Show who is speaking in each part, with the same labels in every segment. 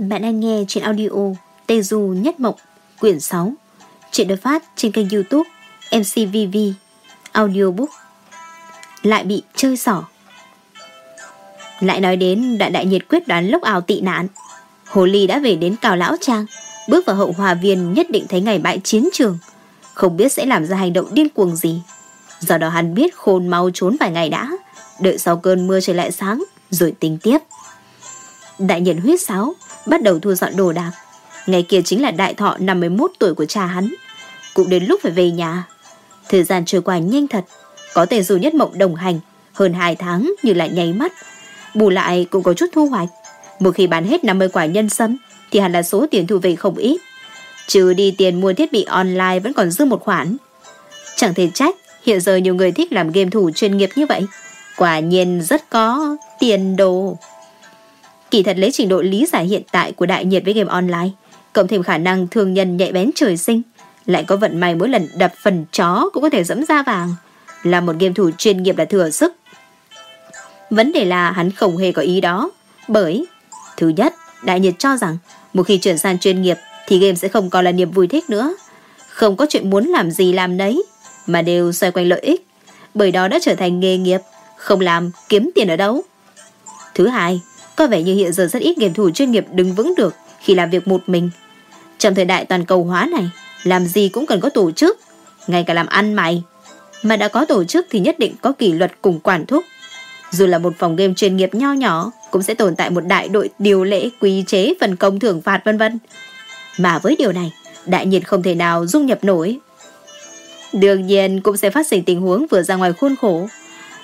Speaker 1: Bạn đang nghe trên audio Tê Du Nhất Mộng Quyển 6 Chuyện được phát trên kênh youtube MCVV Audiobook. Lại bị chơi xỏ. Lại nói đến đoạn đại nhiệt quyết đoán lúc ảo tị nạn. Hồ Ly đã về đến Cào Lão Trang, Bước vào hậu hòa viên nhất định thấy ngày bại chiến trường, Không biết sẽ làm ra hành động điên cuồng gì. Do đó hắn biết khôn mau trốn vài ngày đã, Đợi sau cơn mưa trời lại sáng, Rồi tính tiếp. Đại nhiệt huyết sáo Bắt đầu thu dọn đồ đạc. Ngày kia chính là đại thọ 51 tuổi của cha hắn. Cũng đến lúc phải về nhà. Thời gian trôi qua nhanh thật. Có thể dù nhất mộng đồng hành, Hơn 2 tháng như lại nháy mắt. Bù lại cũng có chút thu hoạch. Một khi bán hết 50 quả nhân sâm, Thì hẳn là số tiền thu về không ít. Trừ đi tiền mua thiết bị online Vẫn còn dư một khoản. Chẳng thể trách, Hiện giờ nhiều người thích làm game thủ chuyên nghiệp như vậy. Quả nhiên rất có tiền đồ. Kỳ thật lấy trình độ lý giải hiện tại của đại nhiệt với game online Cộng thêm khả năng thường nhân nhạy bén trời sinh Lại có vận may mỗi lần đập phần chó cũng có thể dẫm ra vàng Là một game thủ chuyên nghiệp là thừa sức. Vấn đề là hắn không hề có ý đó Bởi Thứ nhất, đại nhiệt cho rằng Một khi chuyển sang chuyên nghiệp Thì game sẽ không còn là niềm vui thích nữa. Không có chuyện muốn làm gì làm đấy Mà đều xoay quanh lợi ích Bởi đó đã trở thành nghề nghiệp Không làm kiếm tiền ở đâu. Thứ hai, có vẻ như hiện giờ rất ít game thủ chuyên nghiệp đứng vững được khi làm việc một mình. Trong thời đại toàn cầu hóa này, làm gì cũng cần có tổ chức, ngay cả làm ăn mày. Mà đã có tổ chức thì nhất định có kỷ luật cùng quản thúc. Dù là một phòng game chuyên nghiệp nho nhỏ, cũng sẽ tồn tại một đại đội điều lệ, quy chế, phần công thưởng phạt vân vân. Mà với điều này, đại nhiệt không thể nào dung nhập nổi. Đương nhiên cũng sẽ phát sinh tình huống vừa ra ngoài khuôn khổ.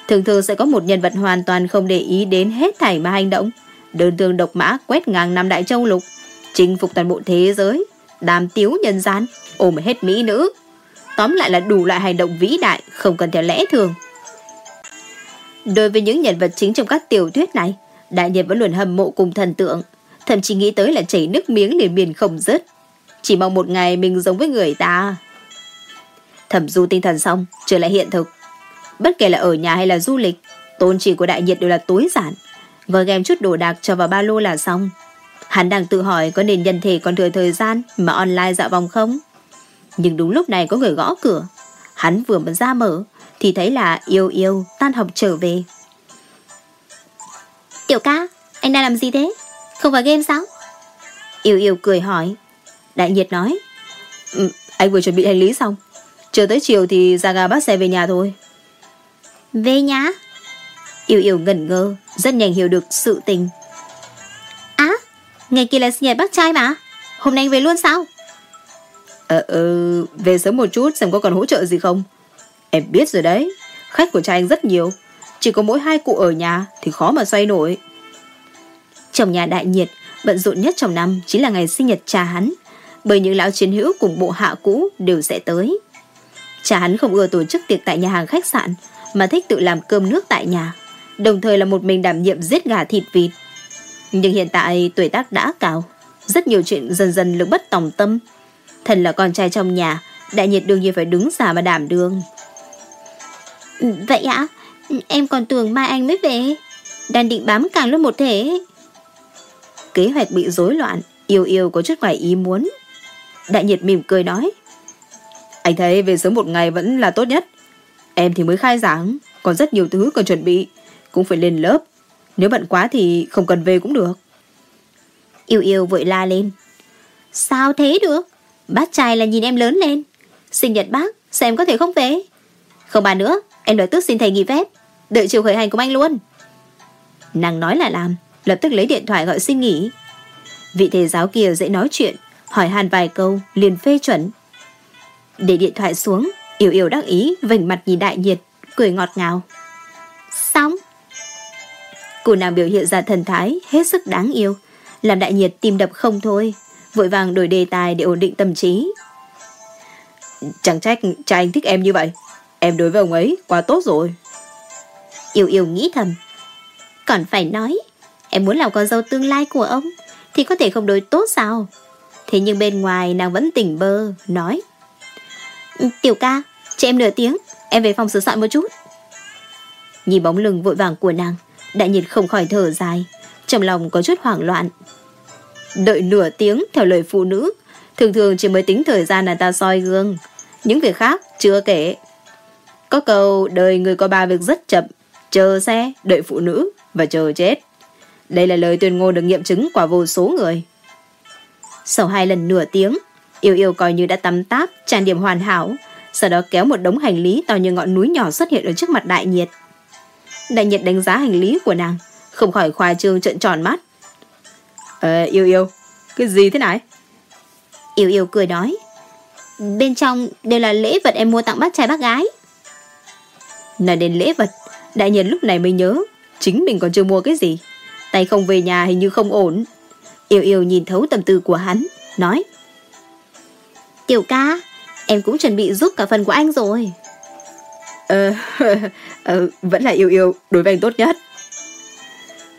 Speaker 1: Thường thường sẽ có một nhân vật hoàn toàn không để ý đến hết thảy mà hành động đơn thương độc mã quét ngang năm đại châu lục, chinh phục toàn bộ thế giới, đàm tiếu nhân gian, ôm hết mỹ nữ. Tóm lại là đủ loại hành động vĩ đại, không cần theo lẽ thường. Đối với những nhân vật chính trong các tiểu thuyết này, đại nhân vẫn luôn hâm mộ cùng thần tượng, thậm chí nghĩ tới là chảy nước miếng liền miền không dứt. Chỉ mong một ngày mình giống với người ta. Thẩm du tinh thần xong, trở lại hiện thực. Bất kể là ở nhà hay là du lịch, tôn chỉ của đại nhiệt đều là tối giản, Vừa ghem chút đồ đạc cho vào ba lô là xong. Hắn đang tự hỏi có nên nhân thể còn thừa thời gian Mà online dạo vòng không? Nhưng đúng lúc này có người gõ cửa. Hắn vừa mới ra mở Thì thấy là yêu yêu tan học trở về. Tiểu ca Anh đang làm gì thế? Không vào game sao? Yêu yêu cười hỏi. Đại nhiệt nói ừ, Anh vừa chuẩn bị hành lý xong. Chờ tới chiều thì ra ga bắt xe về nhà thôi. Về nhà Yêu yêu ngẩn ngơ Rất nhanh hiểu được sự tình. Á Ngày kia là sinh nhật bác trai mà. Hôm nay anh về luôn sao? Ờ ờ Về sớm một chút xem có còn hỗ trợ gì không. Em biết rồi đấy Khách của cha anh rất nhiều. Chỉ có mỗi hai cụ ở nhà Thì khó mà xoay nổi. Trong nhà đại nhiệt Bận rộn nhất trong năm Chính là ngày sinh nhật cha hắn. Bởi những lão chiến hữu cùng bộ hạ cũ Đều sẽ tới. Cha hắn không ưa tổ chức tiệc tại nhà hàng khách sạn Mà thích tự làm cơm nước tại nhà đồng thời là một mình đảm nhiệm giết gà thịt vịt. Nhưng hiện tại tuổi tác đã cao, rất nhiều chuyện dần dần lực bất tòng tâm. Thần là con trai trong nhà, đại nhiệt đương nhiên phải đứng xa mà đảm đương. Vậy ạ? Em còn tưởng mai anh mới về. Đang định bám càng luôn một thể. Kế hoạch bị rối loạn, yêu yêu có chút ngoài ý muốn. Đại nhiệt mỉm cười nói. Anh thấy về sớm một ngày vẫn là tốt nhất. Em thì mới khai giảng, còn rất nhiều thứ cần chuẩn bị cũng phải lên lớp. Nếu bận quá thì không cần về cũng được. Yêu yêu vội la lên. Sao thế được? Bác trai là nhìn em lớn lên. Sinh nhật bác, sao em có thể không về? Không bàn nữa, em đòi tức xin thầy nghỉ phép. Đợi chiều khởi hành cùng anh luôn. Nàng nói là làm, lập tức lấy điện thoại gọi xin nghỉ. Vị thầy giáo kia dễ nói chuyện, hỏi han vài câu, liền phê chuẩn. Để điện thoại xuống, Yêu yêu đắc ý, vành mặt nhìn đại nhiệt, cười ngọt ngào. Xong. Cô nàng biểu hiện ra thần thái hết sức đáng yêu, làm đại nhiệt tim đập không thôi, vội vàng đổi đề tài để ổn định tâm trí. Chẳng trách cha anh thích em như vậy, em đối với ông ấy quá tốt rồi. Yêu yêu nghĩ thầm, còn phải nói, em muốn làm con dâu tương lai của ông, thì có thể không đối tốt sao? Thế nhưng bên ngoài nàng vẫn tỉnh bơ, nói. Tiểu ca, cho em nửa tiếng, em về phòng sửa soạn một chút. Nhìn bóng lưng vội vàng của nàng, Đại nhiệt không khỏi thở dài Trong lòng có chút hoảng loạn Đợi nửa tiếng theo lời phụ nữ, thường thường chỉ mới tính thời gian là ta soi gương. Những việc khác chưa kể. Có câu đời người có ba việc rất chậm, chờ xe, đợi phụ nữ và chờ chết. Đây là lời tuyên ngôn được nghiệm chứng qua vô số người. Sau hai lần nửa tiếng, Yêu Yêu coi như đã tắm táp, trang điểm hoàn hảo, sau đó kéo một đống hành lý to như ngọn núi nhỏ xuất hiện ở trước mặt đại nhiệt. Đại nhiệt đánh giá hành lý của nàng, không khỏi khoa trương trợn tròn mắt. Ờ, Yêu Yêu, cái gì thế này? Yêu Yêu cười nói. Bên trong đều là lễ vật em mua tặng bác trai bác gái. Nói đến lễ vật, đại nhiệt lúc này mới nhớ, chính mình còn chưa mua cái gì. Tay không về nhà hình như không ổn. Yêu yêu nhìn thấu tâm tư của hắn, nói. Tiểu ca, em cũng chuẩn bị giúp cả phần của anh rồi. Ờ, ờ vẫn là yêu yêu, đối với anh tốt nhất.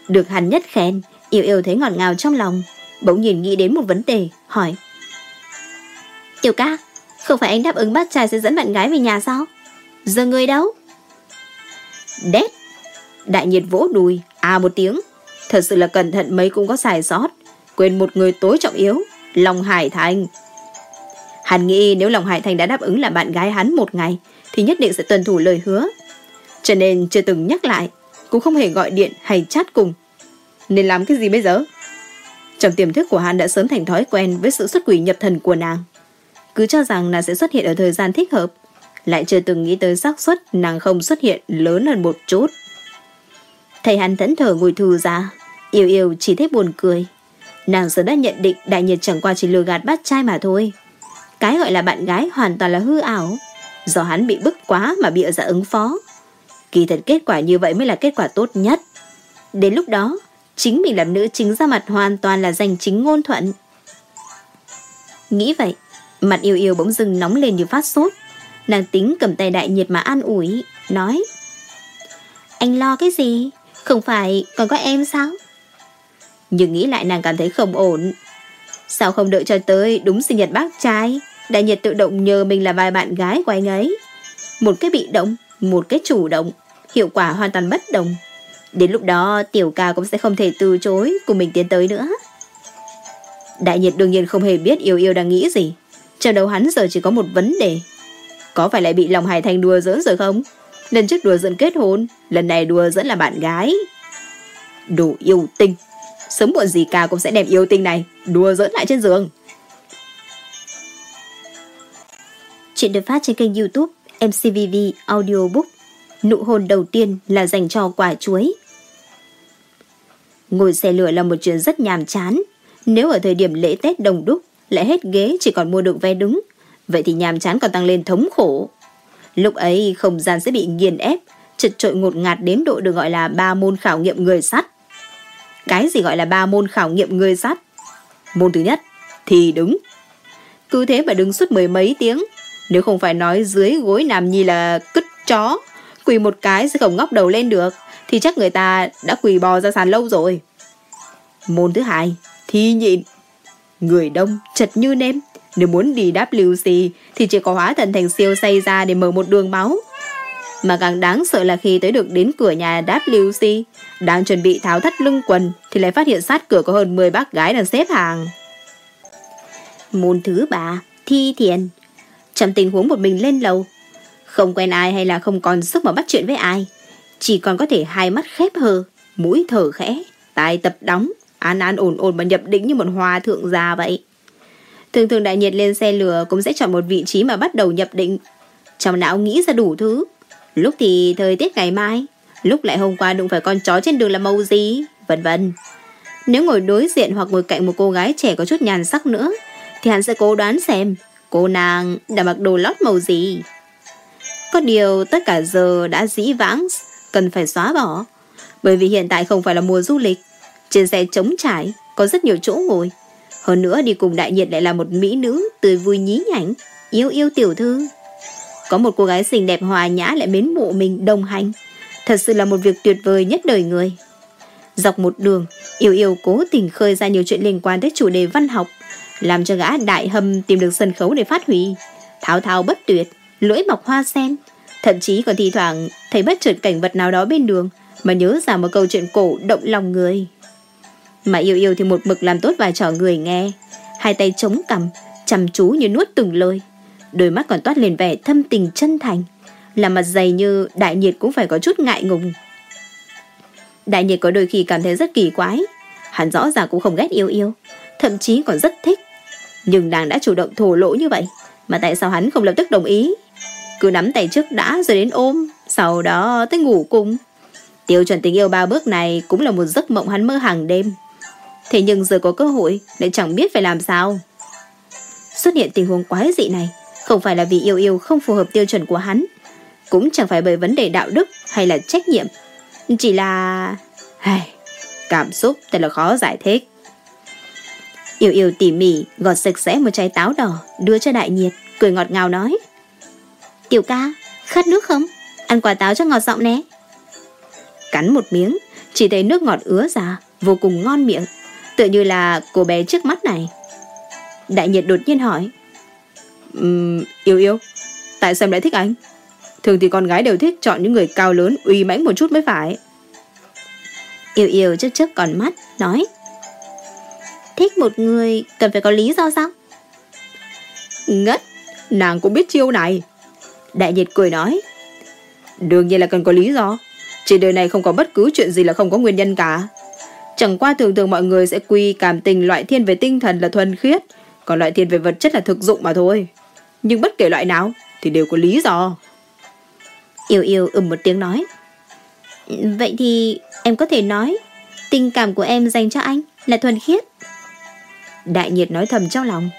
Speaker 1: Được hắn nhất khen, yêu yêu thấy ngọt ngào trong lòng, bỗng nhìn nghĩ đến một vấn đề, hỏi. Tiểu ca, không phải anh đáp ứng bác trai sẽ dẫn bạn gái về nhà sao? Giờ người đâu? Đét! Đại nhiệt vỗ đùi, à một tiếng. Thật sự là cẩn thận mấy cũng có xài sót. Quên một người tối trọng yếu, Long Hải Thành. Hắn nghĩ nếu Long Hải Thành đã đáp ứng là bạn gái hắn một ngày, thì nhất định sẽ tuân thủ lời hứa. Cho nên chưa từng nhắc lại, cũng không hề gọi điện hay chat cùng. Nên làm cái gì bây giờ? Trong tiềm thức của hắn đã sớm thành thói quen với sự xuất quỷ nhập thần của nàng. Cứ cho rằng nàng sẽ xuất hiện ở thời gian thích hợp, lại chưa từng nghĩ tới xác suất nàng không xuất hiện lớn hơn một chút. Thầy hắn thẫn thờ ngồi thù ra, yêu yêu chỉ thấy buồn cười. Nàng sớm đã nhận định đại nhiệt chẳng qua chỉ lừa gạt bát trai mà thôi. Cái gọi là bạn gái hoàn toàn là hư ảo, do hắn bị bức quá mà bịa ra dạ ứng phó. Kỳ thật kết quả như vậy mới là kết quả tốt nhất. Đến lúc đó, chính mình làm nữ chính ra mặt hoàn toàn là giành chính ngôn thuận. Nghĩ vậy, mặt yêu yêu bỗng dưng nóng lên như phát sốt. Nàng tính cầm tay đại nhiệt mà an ủi, nói Anh lo cái gì? Không phải còn có em sao? Nhưng nghĩ lại nàng cảm thấy không ổn. Sao không đợi cho tới đúng sinh nhật bác trai? Đại nhiệt tự động nhờ mình là vài bạn gái của anh ấy. Một cái bị động, một cái chủ động. Hiệu quả hoàn toàn bất đồng. Đến lúc đó tiểu ca cũng sẽ không thể từ chối cùng mình tiến tới nữa. Đại nhiệt đương nhiên không hề biết yêu yêu đang nghĩ gì. Trong đầu hắn giờ chỉ có một vấn đề. Có phải lại bị lòng hải thành đùa giỡn rồi không? Lần trước đùa giỡn kết hôn, lần này đùa giỡn là bạn gái. Đủ yêu tinh. Sớm muộn gì cả cũng sẽ đem yêu tinh này đùa giỡn lại trên giường. Chuyện được phát trên kênh youtube MCVV Audiobook. Nụ hôn đầu tiên là dành cho quả chuối. Ngồi xe lửa là một chuyện rất nhàm chán. Nếu ở thời điểm lễ Tết đồng đúc, lại hết ghế chỉ còn mua được vé đứng, vậy thì nhàm chán còn tăng lên thống khổ. Lúc ấy không gian sẽ bị nghiền ép, chật trội ngột ngạt đến độ được gọi là ba môn khảo nghiệm người sắt. Cái gì gọi là ba môn khảo nghiệm người sắt? Môn thứ nhất, thì đứng. Cứ thế mà đứng suốt mười mấy tiếng, nếu không phải nói dưới gối nằm nhi là cứt chó, quỳ một cái sẽ không ngóc đầu lên được, thì chắc người ta đã quỳ bò ra sàn lâu rồi. Môn thứ hai, thi nhịn. Người đông, chật như nêm. Nếu muốn đi WC thì chỉ có hóa thần thành siêu say ra để mở một đường máu. Mà càng đáng sợ là khi tới được đến cửa nhà WC, đang chuẩn bị tháo thắt lưng quần thì lại phát hiện sát cửa có hơn 10 bác gái đang xếp hàng. Môn thứ ba, thi thiền. Trong tình huống một mình lên lầu, không quen ai hay là không còn sức mà bắt chuyện với ai, chỉ còn có thể hai mắt khép hờ, mũi thở khẽ, tai tập đóng, an an ổn ổn mà nhập định như một hòa thượng già vậy. Thường thường đại nhiệt lên xe lửa cũng sẽ chọn một vị trí mà bắt đầu nhập định. Trong não nghĩ ra đủ thứ. Lúc thì thời tiết ngày mai, lúc lại hôm qua đụng phải con chó trên đường là màu gì, vân vân. Nếu ngồi đối diện hoặc ngồi cạnh một cô gái trẻ có chút nhàn sắc nữa, thì hắn sẽ cố đoán xem cô nàng đã mặc đồ lót màu gì. Có điều tất cả giờ đã dĩ vãng, cần phải xóa bỏ. Bởi vì hiện tại không phải là mùa du lịch. Trên xe trống trải, có rất nhiều chỗ ngồi. Hơn nữa đi cùng đại nhiệt lại là một mỹ nữ tươi vui nhí nhảnh, yêu yêu tiểu thư. Có một cô gái xinh đẹp hòa nhã lại mến mộ mình đồng hành. Thật sự là một việc tuyệt vời nhất đời người. Dọc một đường, yêu yêu cố tình khơi ra nhiều chuyện liên quan tới chủ đề văn học, làm cho gã đại hâm tìm được sân khấu để phát huy. Thao thao bất tuyệt, lưỡi mọc hoa sen, thậm chí còn thi thoảng thấy bất chợt cảnh vật nào đó bên đường mà nhớ ra một câu chuyện cổ động lòng người. Mà yêu yêu thì một mực làm tốt vai trò người nghe. Hai tay chống cằm, chăm chú như nuốt từng lời. Đôi mắt còn toát lên vẻ thâm tình chân thành. làm mặt dày như đại nhiệt cũng phải có chút ngại ngùng. Đại nhiệt có đôi khi cảm thấy rất kỳ quái. Hắn rõ ràng cũng không ghét yêu yêu. Thậm chí còn rất thích. Nhưng nàng đã chủ động thổ lỗ như vậy. Mà tại sao hắn không lập tức đồng ý? Cứ nắm tay trước đã rồi đến ôm. Sau đó tới ngủ cùng. Tiêu chuẩn tình yêu ba bước này cũng là một giấc mộng hắn mơ hàng đêm. Thế nhưng giờ có cơ hội lại chẳng biết phải làm sao. Xuất hiện tình huống quái dị này không phải là vì yêu yêu không phù hợp tiêu chuẩn của hắn. Cũng chẳng phải bởi vấn đề đạo đức hay là trách nhiệm. Chỉ là... Hay, cảm xúc thật là khó giải thích. Yêu yêu tỉ mỉ gọt sạch sẽ một trái táo đỏ đưa cho đại nhiệt, cười ngọt ngào nói. Tiểu ca, khát nước không? Ăn quả táo cho ngọt giọng nè. Cắn một miếng, chỉ thấy nước ngọt ứa ra, vô cùng ngon miệng. Tựa như là cô bé trước mắt này. Đại nhiệt đột nhiên hỏi. Um, yêu yêu, tại sao em lại thích anh? Thường thì con gái đều thích chọn những người cao lớn, uy mãnh một chút mới phải. Yêu yêu chớp chớp còn mắt, nói. Thích một người cần phải có lý do sao? Ngất, nàng cũng biết chiêu này. Đại nhiệt cười nói. Đương nhiên là cần có lý do. Trên đời này không có bất cứ chuyện gì là không có nguyên nhân cả. Chẳng qua thường thường mọi người sẽ quy cảm tình loại thiên về tinh thần là thuần khiết, còn loại thiên về vật chất là thực dụng mà thôi. Nhưng bất kể loại nào thì đều có lý do. Yêu yêu ừm một tiếng nói. Vậy thì em có thể nói tình cảm của em dành cho anh là thuần khiết. Đại nhiệt nói thầm trong lòng.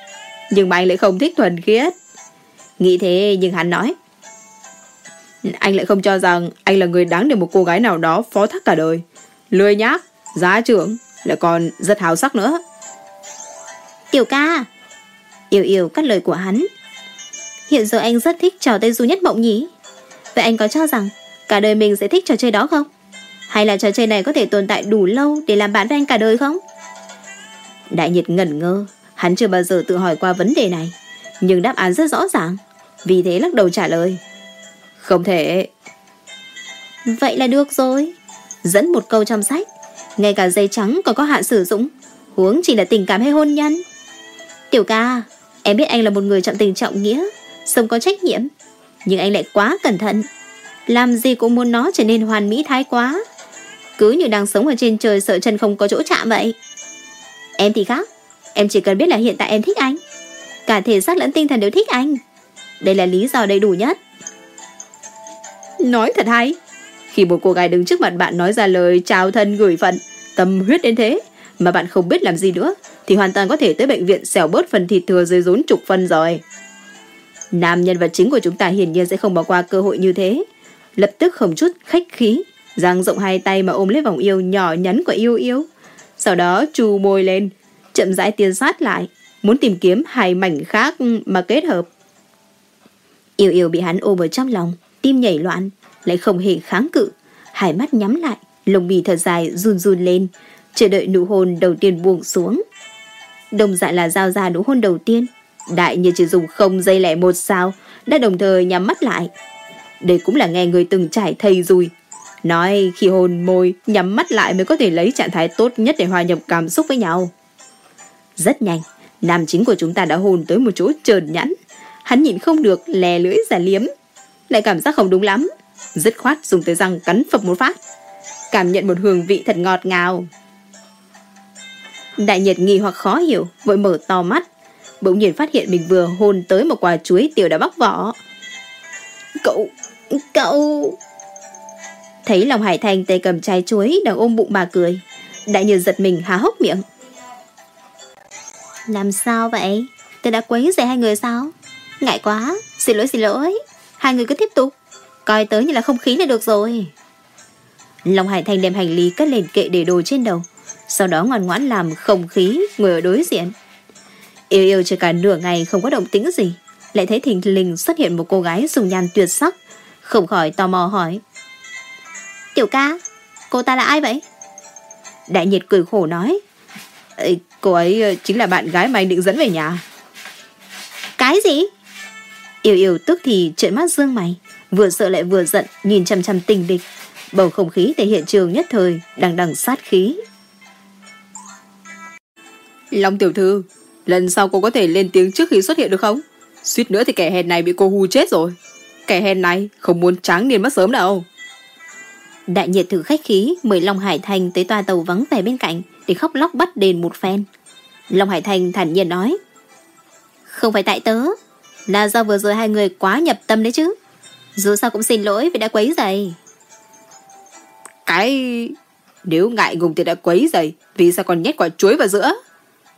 Speaker 1: Nhưng mà anh lại không thích thuần khiết. Nghĩ thế nhưng hắn nói. Anh lại không cho rằng anh là người đáng để một cô gái nào đó phó thác cả đời. Lười nhác, giá trưởng, lại còn rất hào sắc nữa. Tiểu ca, yêu yêu cắt lời của hắn. Hiện giờ anh rất thích trò Tây Du Nhất Mộng nhỉ? Vậy anh có cho rằng cả đời mình sẽ thích trò chơi đó không? Hay là trò chơi này có thể tồn tại đủ lâu để làm bạn với anh cả đời không? Đại nhiệt ngẩn ngơ, hắn chưa bao giờ tự hỏi qua vấn đề này. Nhưng đáp án rất rõ ràng. Vì thế lắc đầu trả lời. Không thể. Vậy là được rồi. Dẫn một câu trong sách. Ngay cả dây trắng còn có hạn sử dụng. Huống chỉ là tình cảm hay hôn nhân. Tiểu ca, em biết anh là một người trọng tình trọng nghĩa, sống có trách nhiệm. Nhưng anh lại quá cẩn thận. Làm gì cũng muốn nó trở nên hoàn mỹ thái quá. Cứ như đang sống ở trên trời sợ chân không có chỗ chạm vậy. Em thì khác. Em chỉ cần biết là hiện tại em thích anh. Cả thể xác lẫn tinh thần đều thích anh. Đây là lý do đầy đủ nhất. Nói thật hay. Khi một cô gái đứng trước mặt bạn nói ra lời chào thân gửi phận, tâm huyết đến thế, mà bạn không biết làm gì nữa, thì hoàn toàn có thể tới bệnh viện xẻo bớt phần thịt thừa dưới rốn chục phân rồi. Nam nhân vật chính của chúng ta hiển nhiên sẽ không bỏ qua cơ hội như thế. Lập tức không chút khách khí, giang rộng hai tay mà ôm lấy vòng yêu nhỏ nhắn của yêu yêu. Sau đó chu môi lên, chậm rãi tiến sát lại, muốn tìm kiếm hai mảnh khác mà kết hợp. Yêu yêu bị hắn ôm ở trong lòng, tim nhảy loạn, lại không hề kháng cự, hai mắt nhắm lại, lồng bì thật dài run run lên, chờ đợi nụ hôn đầu tiên buông xuống. Đồng dạng là giao ra nụ hôn đầu tiên, đại như chỉ dùng không giây lẻ một sao, đã đồng thời nhắm mắt lại. Đây cũng là nghe người từng trải thầy rồi. Nói khi hôn môi, nhắm mắt lại mới có thể lấy trạng thái tốt nhất để hòa nhập cảm xúc với nhau. Rất nhanh, nam chính của chúng ta đã hôn tới một chỗ trờn nhẵn. Hắn nhịn không được lè lưỡi giả liếm. Lại cảm giác không đúng lắm. Dứt khoát dùng tới răng cắn phập một phát. Cảm nhận một hương vị thật ngọt ngào. Đại nhiệt nghi hoặc khó hiểu, vội mở to mắt. Bỗng nhiên phát hiện mình vừa hôn tới một quả chuối tiểu đã bóc vỏ. Cậu, cậu... Thấy lòng Hải Thành tay cầm trái chuối đang ôm bụng mà cười. Đại nhiệt giật mình há hốc miệng. Làm sao vậy? Tôi đã quấy rầy hai người sao? Ngại quá, xin lỗi xin lỗi. Hai người cứ tiếp tục. Coi tới như là không khí là được rồi. Long Hải Thành đem hành lý cất lên kệ để đồ trên đầu. Sau đó ngoan ngoãn làm không khí ngồi ở đối diện. Yêu yêu chưa cả nửa ngày không có động tĩnh gì. Lại thấy thình lình xuất hiện một cô gái dùng nhan tuyệt sắc. Không khỏi tò mò hỏi. Tiểu ca, cô ta là ai vậy? Đại nhiệt cười khổ nói. Cô ấy ờ, chính là bạn gái mà anh định dẫn về nhà. Cái gì? Yêu yêu tức thì trợn mắt dương mày, vừa sợ lại vừa giận, nhìn chăm chăm tình địch. Bầu không khí tại hiện trường nhất thời, đằng đằng sát khí.
Speaker 2: Long tiểu thư, lần sau cô có thể lên tiếng trước khi xuất hiện được không? Suýt nữa thì kẻ hèn này bị cô hù chết rồi. Kẻ hèn này không muốn tráng niên mất sớm đâu.
Speaker 1: Đại nhiệt thử khách khí, mời Long Hải Thành tới toa tàu vắng vẻ bên cạnh để khóc lóc bắt đền một phen. Long Hải Thành thản nhiên nói, Không phải tại tớ. Là do vừa rồi hai người quá nhập tâm đấy chứ. Dù sao cũng xin lỗi vì đã quấy giày
Speaker 2: Cái... Nếu ngại ngùng thì đã quấy giày Vì sao còn nhét quả chuối vào giữa?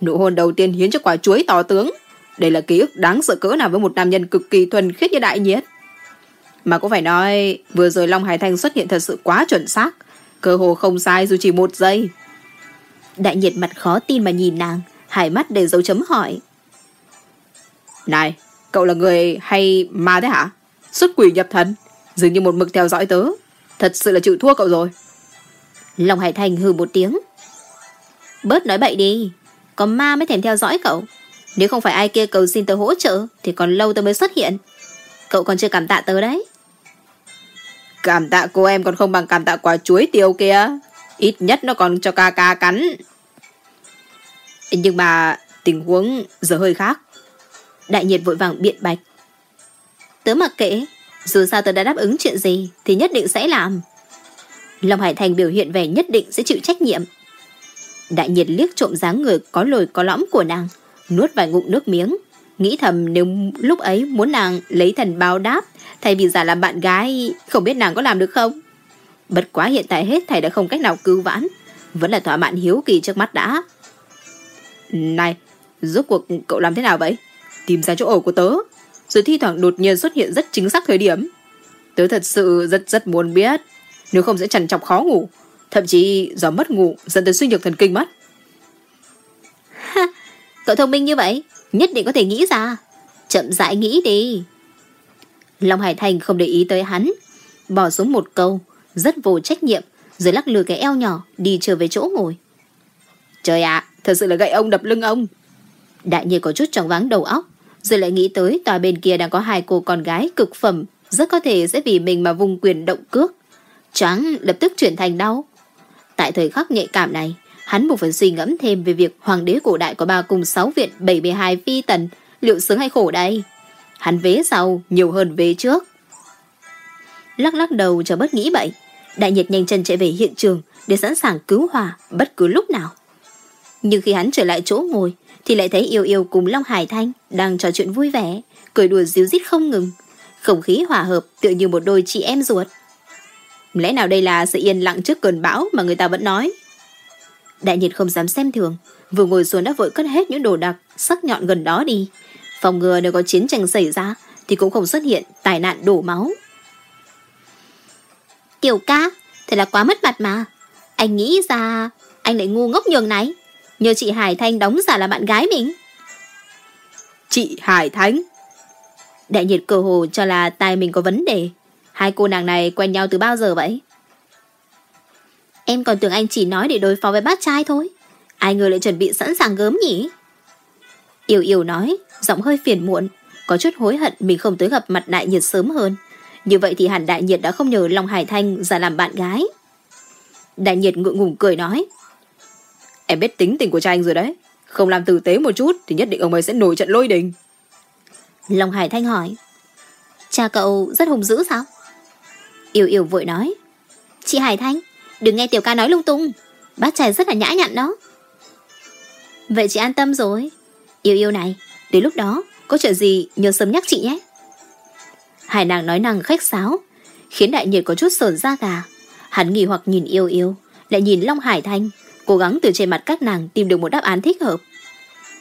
Speaker 2: Nụ hôn đầu tiên hiến cho quả chuối tỏ tướng. Đây là ký ức đáng sợ cỡ nào với một nam nhân cực kỳ thuần khiết như đại nhiệt mà cũng phải nói Vừa rồi Long Hải Thanh xuất hiện thật sự quá chuẩn xác Cơ hồ không sai dù chỉ một giây
Speaker 1: Đại nhiệt mặt khó tin mà nhìn nàng hai mắt đầy dấu chấm hỏi.
Speaker 2: Này, cậu là người hay ma thế hả? Xuất quỷ nhập thần, dường như một mực theo dõi tớ. Thật sự là chịu thua cậu rồi.
Speaker 1: Long Hải Thành hừ một tiếng. Bớt nói bậy đi, có ma mới thèm theo dõi cậu. Nếu không phải ai kia cầu xin tớ hỗ trợ, thì còn lâu tớ mới xuất hiện. Cậu còn chưa cảm tạ tớ đấy.
Speaker 2: Cảm tạ cô em còn không bằng cảm tạ quả chuối tiêu kia. Ít nhất nó còn cho ca ca cắn. Nhưng mà tình huống giờ hơi khác.
Speaker 1: Đại nhiệt vội vàng biện bạch. Tớ mặc kệ, dù sao tớ đã đáp ứng chuyện gì thì nhất định sẽ làm. Long Hải Thành biểu hiện vẻ nhất định sẽ chịu trách nhiệm. Đại nhiệt liếc trộm dáng người có lồi có lõm của nàng, nuốt vài ngụm nước miếng, nghĩ thầm nếu lúc ấy muốn nàng lấy thần báo đáp thay vì giả làm bạn gái, không biết nàng có làm được không? Bất quá hiện tại hết thầy đã không cách nào cứu vãn, vẫn là thỏa mãn hiếu kỳ trước mắt đã.
Speaker 2: Này, rốt cuộc cậu làm thế nào vậy? Tìm ra chỗ ở của tớ. Rồi thi thoảng đột nhiên xuất hiện rất chính xác thời điểm. Tớ thật sự rất rất muốn biết. Nếu không sẽ trằn trọc khó ngủ. Thậm chí do mất ngủ dẫn tới suy nhược thần kinh mất.
Speaker 1: Cậu thông minh như vậy, nhất định có thể nghĩ ra. Chậm rãi nghĩ đi. Long Hải Thành không để ý tới hắn. Bỏ xuống một câu, rất vô trách nhiệm, rồi lắc lừa cái eo nhỏ đi trở về chỗ ngồi.
Speaker 2: Trời ạ, thật sự là gậy ông đập lưng ông.
Speaker 1: Đại nhiên có chút trong váng đầu óc, rồi lại nghĩ tới tòa bên kia đang có hai cô con gái cực phẩm, rất có thể sẽ vì mình mà vùng quyền động cước. Choáng lập tức chuyển thành đau. Tại thời khắc nhạy cảm này, hắn buộc phải suy ngẫm thêm về việc hoàng đế cổ đại có ba cùng sáu viện 72 phi tần, liệu sướng hay khổ đây? Hắn vế sau nhiều hơn vế trước. Lắc lắc đầu cho bất nghĩ bậy, đại nhiệt nhanh chân chạy về hiện trường để sẵn sàng cứu hòa bất cứ lúc nào. Nhưng khi hắn trở lại chỗ ngồi Thì lại thấy yêu yêu cùng Long Hải Thanh Đang trò chuyện vui vẻ Cười đùa díu dít không ngừng Không khí hòa hợp tựa như một đôi chị em ruột Lẽ nào đây là sự yên lặng trước cơn bão Mà người ta vẫn nói Đại nhiệt không dám xem thường. Vừa ngồi xuống đã vội cất hết những đồ đặc Sắc nhọn gần đó đi. Phòng ngừa nếu có chiến tranh xảy ra Thì cũng không xuất hiện tai nạn đổ máu. Tiểu ca Thật là quá mất mặt mà. Anh nghĩ ra Anh lại ngu ngốc nhường này. Nhờ chị Hải Thanh đóng giả là bạn gái mình.
Speaker 2: Chị Hải Thanh
Speaker 1: Đại nhiệt cơ hồ cho là tai mình có vấn đề. Hai cô nàng này quen nhau từ bao giờ vậy Em còn tưởng anh chỉ nói để đối phó với bác trai thôi Ai ngờ lại chuẩn bị sẵn sàng gớm nhỉ Yêu yêu nói Giọng hơi phiền muộn Có chút hối hận mình không tới gặp mặt đại nhiệt sớm hơn Như vậy thì hẳn đại nhiệt đã không nhờ Long Hải Thanh ra làm bạn gái Đại nhiệt ngượng ngùng cười nói
Speaker 2: Em biết tính tình của cha anh rồi đấy. Không làm tử tế một chút thì nhất định ông ấy sẽ nổi trận lôi đình.
Speaker 1: Long Hải Thanh hỏi. Cha cậu rất hùng dữ sao? Yêu yêu vội nói. Chị Hải Thanh, đừng nghe tiểu ca nói lung tung. Bác trai rất là nhã nhặn đó. Vậy chị an tâm rồi. Yêu yêu này, đến lúc đó có chuyện gì nhớ sớm nhắc chị nhé. Hải nàng nói năng khách sáo, khiến đại nhiệt có chút sờn da gà. Hắn nghỉ hoặc nhìn yêu yêu, lại nhìn Long Hải Thanh, cố gắng từ trên mặt các nàng tìm được một đáp án thích hợp.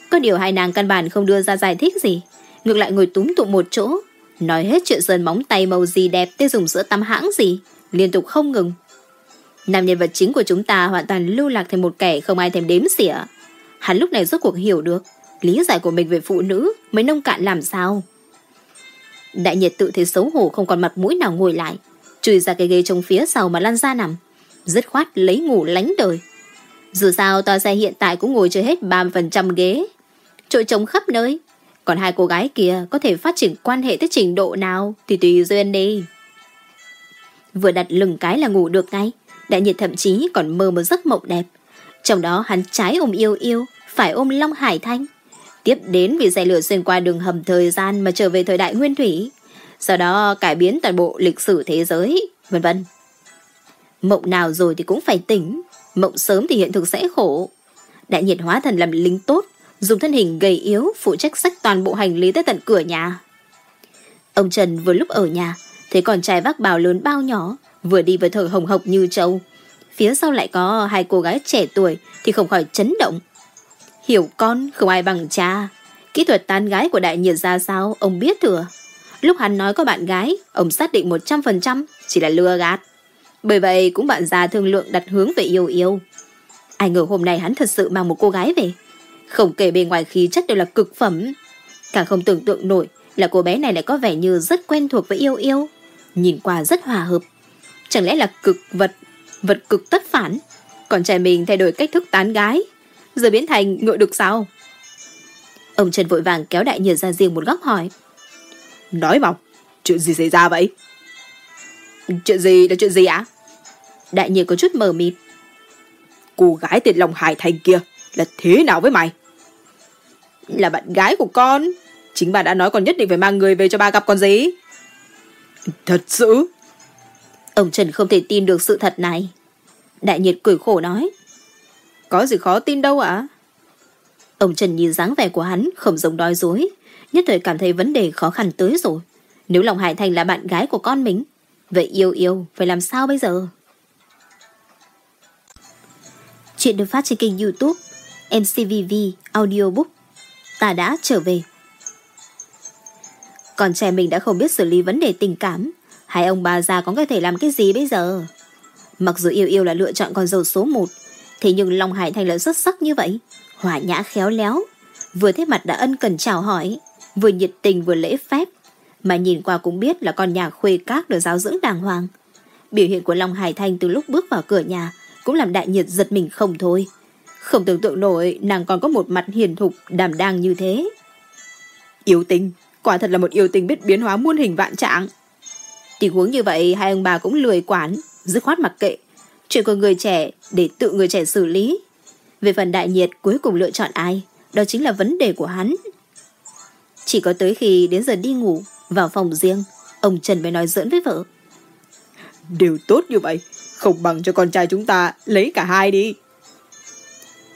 Speaker 1: Có điều hai nàng căn bản không đưa ra giải thích gì, ngược lại ngồi túm tụ một chỗ, nói hết chuyện sơn móng tay màu gì đẹp tới dùng sữa tắm hãng gì, liên tục không ngừng. Nam nhân vật chính của chúng ta hoàn toàn lưu lạc thành một kẻ không ai thèm đếm xỉa. Hắn lúc này rốt cuộc hiểu được lý giải của mình về phụ nữ mới nông cạn làm sao. Đại nhiệt tự thấy xấu hổ không còn mặt mũi nào ngồi lại, chùi ra cái ghế trong phía sau mà lăn ra nằm, dứt khoát lấy ngủ lánh đời. Dù sao tòa xe hiện tại cũng ngồi chưa hết 30% ghế. Chỗ trống khắp nơi. Còn hai cô gái kia có thể phát triển quan hệ tới trình độ nào thì tùy duyên đi. Vừa đặt lưng cái là ngủ được ngay. Đại nhiệt thậm chí còn mơ một giấc mộng đẹp. Trong đó hắn trái ôm yêu yêu, phải ôm Long Hải Thanh. Tiếp đến vì xe lửa xuyên qua đường hầm thời gian mà trở về thời đại nguyên thủy. Sau đó cải biến toàn bộ lịch sử thế giới, vân vân. Mộng nào rồi thì cũng phải tỉnh. Mộng sớm thì hiện thực sẽ khổ. Đại nhiệt hóa thần làm lính tốt, dùng thân hình gầy yếu phụ trách sách toàn bộ hành lý tới tận cửa nhà. Ông Trần vừa lúc ở nhà, thấy con trai vác bào lớn bao nhỏ, vừa đi vừa thở hồng hộc như trâu. Phía sau lại có hai cô gái trẻ tuổi thì không khỏi chấn động. Hiểu con không ai bằng cha. Kỹ thuật tán gái của đại nhiệt ra sao, ông biết thừa. Lúc hắn nói có bạn gái, ông xác định 100% chỉ là lừa gạt. Bởi vậy cũng bạn già thương lượng đặt hướng về yêu yêu. Ai ngờ hôm nay hắn thật sự mang một cô gái về. Không kể bề ngoài khí chất đều là cực phẩm. Càng không tưởng tượng nổi là cô bé này lại có vẻ như rất quen thuộc với yêu yêu. Nhìn qua rất hòa hợp. Chẳng lẽ là cực vật, vật cực tất phản. Còn trai mình thay đổi cách thức tán gái. Giờ biến thành ngựa được sao? Ông Trần vội vàng kéo đại nhiệt ra riêng một góc hỏi.
Speaker 2: Nói mau, chuyện gì xảy ra vậy? Chuyện gì là chuyện gì ạ?
Speaker 1: Đại nhiệt có chút mờ mịt.
Speaker 2: Cô gái tên Long Hải Thành kia là thế nào với mày? Là bạn gái của con. Chính bà đã nói con nhất định phải mang người về cho ba gặp con gì. Thật sự?
Speaker 1: Ông Trần không thể tin được sự thật này. Đại nhiệt cười khổ nói.
Speaker 2: Có gì khó tin đâu ạ?
Speaker 1: Ông Trần nhìn dáng vẻ của hắn không giống đói dối. Nhất thời cảm thấy vấn đề khó khăn tới rồi. Nếu lòng Hải Thành là bạn gái của con mình, vậy yêu yêu phải làm sao bây giờ? Chuyện được phát trên kênh youtube MCVV Audiobook Ta đã trở về Còn trẻ mình đã không biết xử lý vấn đề tình cảm Hai ông bà già có thể làm cái gì bây giờ Mặc dù yêu yêu là lựa chọn con dâu số một Thế nhưng Long Hải Thành lại xuất sắc như vậy Hỏa nhã khéo léo Vừa thấy mặt đã ân cần chào hỏi Vừa nhiệt tình vừa lễ phép Mà nhìn qua cũng biết là con nhà khuê các được giáo dưỡng đàng hoàng Biểu hiện của Long Hải Thanh từ lúc bước vào cửa nhà cũng làm đại nhiệt giật mình không thôi. Không tưởng tượng nổi nàng còn có một mặt hiền thục đảm đang như thế.
Speaker 2: Yêu tình, quả thật là một yêu tình biết biến hóa muôn hình vạn trạng.
Speaker 1: Tình huống như vậy hai ông bà cũng lười quản, dứt khoát mặc kệ. Chuyện của người trẻ để tự người trẻ xử lý. Về phần đại nhiệt cuối cùng lựa chọn ai, đó chính là vấn đề của hắn. Chỉ có tới khi đến giờ đi ngủ, vào phòng riêng, ông Trần mới nói giỡn với vợ.
Speaker 2: Đều tốt như vậy, không bằng cho con trai chúng ta lấy cả hai đi.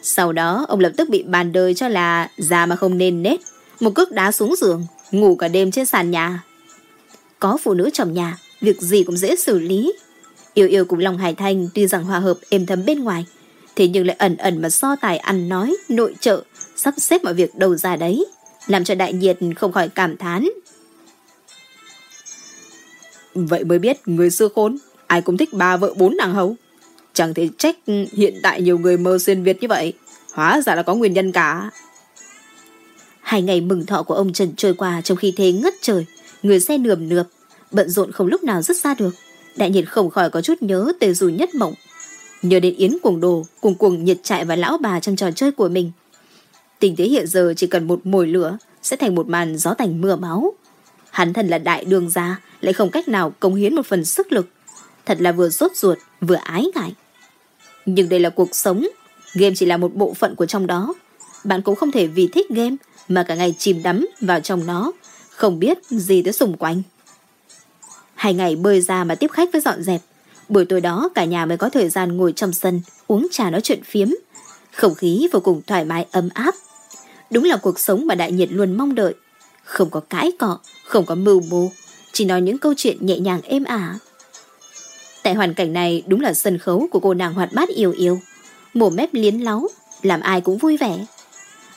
Speaker 1: Sau đó ông lập tức bị bàn đời cho là già mà không nên nết. Một cước đá xuống giường, ngủ cả đêm trên sàn nhà. Có phụ nữ trong nhà, việc gì cũng dễ xử lý. Yêu yêu cùng Long Hải Thanh tuy rằng hòa hợp êm thấm bên ngoài, thế nhưng lại ẩn ẩn mà so tài ăn nói, nội trợ, sắp xếp mọi việc đầu ra đấy, làm cho đại nhiệt không khỏi cảm thán.
Speaker 2: Vậy mới biết người xưa khốn ai cũng thích ba vợ bốn nàng hầu. Chẳng thể trách hiện tại nhiều người mơ xuyên Việt như vậy. Hóa ra là có nguyên nhân cả.
Speaker 1: Hai ngày mừng thọ của ông Trần trôi qua trong khi thế ngất trời, người xe nườm nượp, bận rộn không lúc nào dứt ra được. Đại nhiệt không khỏi có chút nhớ tề dù nhất mộng. Nhớ đến Yến cuồng đồ, cùng cuồng nhiệt trại và lão bà trong trò chơi của mình. Tình thế hiện giờ chỉ cần một mồi lửa sẽ thành một màn gió tành mưa máu. Hắn thần là đại đường gia, lại không cách nào cống hiến một phần sức lực Thật là vừa sốt ruột, vừa ái ngại. Nhưng đây là cuộc sống, game chỉ là một bộ phận của trong đó. Bạn cũng không thể vì thích game mà cả ngày chìm đắm vào trong nó, không biết gì tới xung quanh. Hai ngày bơi ra mà tiếp khách với dọn dẹp. Buổi tối đó cả nhà mới có thời gian ngồi trong sân, uống trà nói chuyện phiếm. Không khí vô cùng thoải mái ấm áp. Đúng là cuộc sống mà đại nhiệt luôn mong đợi. Không có cãi cọ, không có mưu mô, chỉ nói những câu chuyện nhẹ nhàng êm ả. Tại hoàn cảnh này đúng là sân khấu của cô nàng hoạt bát yêu yêu. Mồm mép liến láu, làm ai cũng vui vẻ.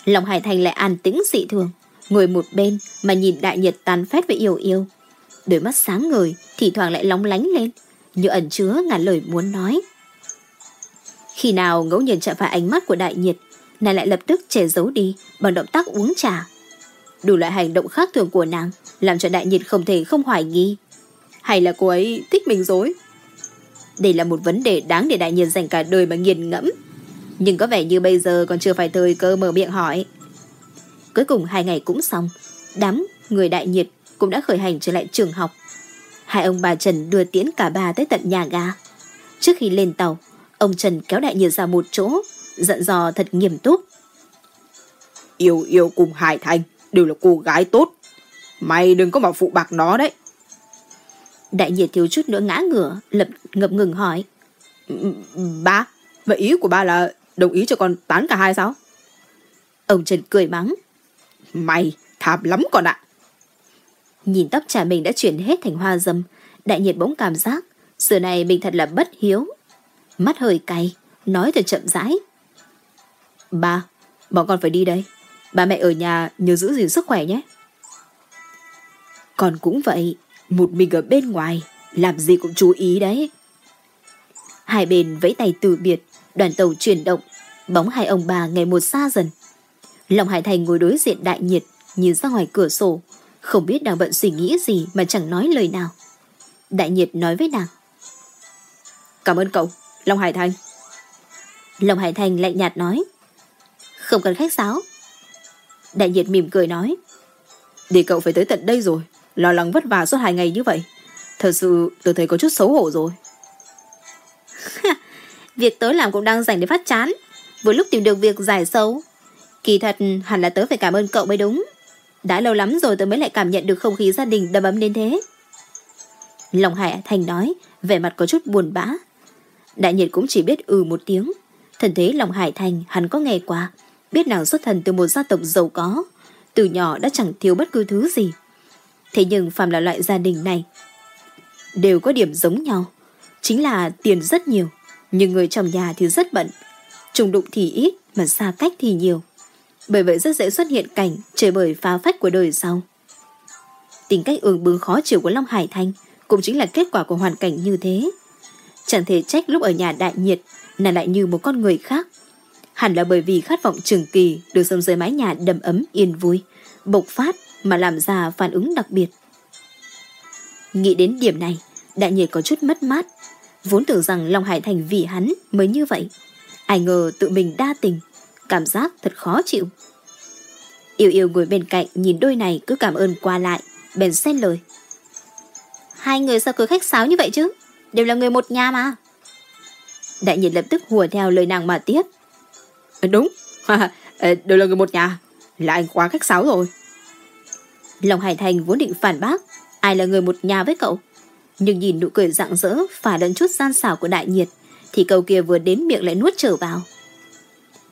Speaker 1: Lòng Hải Thành lại an tĩnh dị thường, ngồi một bên mà nhìn đại nhật tàn phét với yêu yêu. Đôi mắt sáng ngời, thì thoảng lại lóng lánh lên, như ẩn chứa ngàn lời muốn nói. Khi nào ngẫu nhiên chạm phải ánh mắt của đại nhiệt, nàng lại lập tức che giấu đi bằng động tác uống trà. Đủ loại hành động khác thường của nàng làm cho đại nhiệt không thể không hoài nghi. Hay là cô ấy thích mình dối? Đây là một vấn đề đáng để đại nhật dành cả đời mà nghiền ngẫm. Nhưng có vẻ như bây giờ còn chưa phải thời cơ mở miệng hỏi. Cuối cùng hai ngày cũng xong. Đám người đại nhiệt cũng đã khởi hành trở lại trường học. Hai ông bà Trần đưa tiễn cả ba tới tận nhà ga. Trước khi lên tàu, ông Trần kéo đại nhiệt ra một chỗ, giận dò thật nghiêm túc.
Speaker 2: Yêu yêu cùng Hải Thành đều là cô gái tốt. Mày đừng có mà phụ bạc nó đấy.
Speaker 1: Đại nhiệt thiếu chút nữa ngã ngửa, lập ngập ngừng hỏi.
Speaker 2: Ba, vậy ý của ba là đồng ý cho con tán cả hai sao?
Speaker 1: Ông Trần cười mắng.
Speaker 2: Mày, tham lắm con ạ.
Speaker 1: Nhìn tóc trà mình đã chuyển hết thành hoa dâm, đại nhiệt bỗng cảm giác, xưa này mình thật là bất hiếu. Mắt hơi cay, nói thật chậm rãi. Ba, bọn con phải đi đây. Ba mẹ ở nhà nhớ giữ gìn sức khỏe nhé. Con cũng vậy, một mình ở bên ngoài, làm gì cũng chú ý đấy. Hai bên vẫy tay từ biệt, đoàn tàu chuyển động, bóng hai ông bà ngày một xa dần. Lòng Hải Thành ngồi đối diện đại nhiệt, nhìn ra ngoài cửa sổ, không biết đang bận suy nghĩ gì mà chẳng nói lời nào. Đại nhiệt nói với nàng.
Speaker 2: Cảm ơn cậu, Long Hải Thành.
Speaker 1: Long Hải Thành lạnh nhạt nói. Không cần khách sáo. Đại nhiệt mỉm cười nói.
Speaker 2: Để cậu phải tới tận đây rồi, lo lắng vất vả suốt hai ngày như vậy. Thật sự tôi thấy có chút xấu hổ rồi.
Speaker 1: việc tớ làm cũng đang dành để phát chán. Vừa lúc tìm được việc giải sâu. Kỳ thật hẳn là tớ phải cảm ơn cậu mới đúng. Đã lâu lắm rồi tớ mới lại cảm nhận được không khí gia đình đầm ấm đến thế. Lòng Hải Thành nói, vẻ mặt có chút buồn bã. Đại nhiệt cũng chỉ biết ừ một tiếng. Thần thế lòng Hải Thành hắn có nghe qua, biết nàng xuất thần từ một gia tộc giàu có, từ nhỏ đã chẳng thiếu bất cứ thứ gì. Thế nhưng phàm là loại gia đình này, đều có điểm giống nhau, chính là tiền rất nhiều, nhưng người trong nhà thì rất bận, trùng đụng thì ít mà xa cách thì nhiều. Bởi vậy rất dễ xuất hiện cảnh trời bời phá phách của đời sau. Tính cách ương bướng khó chịu của Long Hải Thanh cũng chính là kết quả của hoàn cảnh như thế. Chẳng thể trách lúc ở nhà đại nhiệt, nàng lại như một con người khác. Hẳn là bởi vì khát vọng trường kỳ được sống dưới mái nhà đầm ấm yên vui, bộc phát mà làm ra phản ứng đặc biệt. Nghĩ đến điểm này, đại nhiệt có chút mất mát. Vốn tưởng rằng Long Hải Thành vì hắn mới như vậy. Ai ngờ tự mình đa tình, cảm giác thật khó chịu. Yêu yêu ngồi bên cạnh nhìn đôi này cứ cảm ơn qua lại, bèn xen lời. Hai người sao cứ khách sáo như vậy chứ? Đều là người một nhà mà. Đại nhiệt lập tức hùa theo lời nàng mà tiếp.
Speaker 2: Ờ, đúng, ờ, đều là người một nhà. Là anh quá khách sáo rồi.
Speaker 1: Lòng Hải Thành vốn định phản bác, ai là người một nhà với cậu. Nhưng nhìn nụ cười rạng rỡ, phả lẫn chút gian xảo của đại nhiệt, thì câu kia vừa đến miệng lại nuốt trở vào.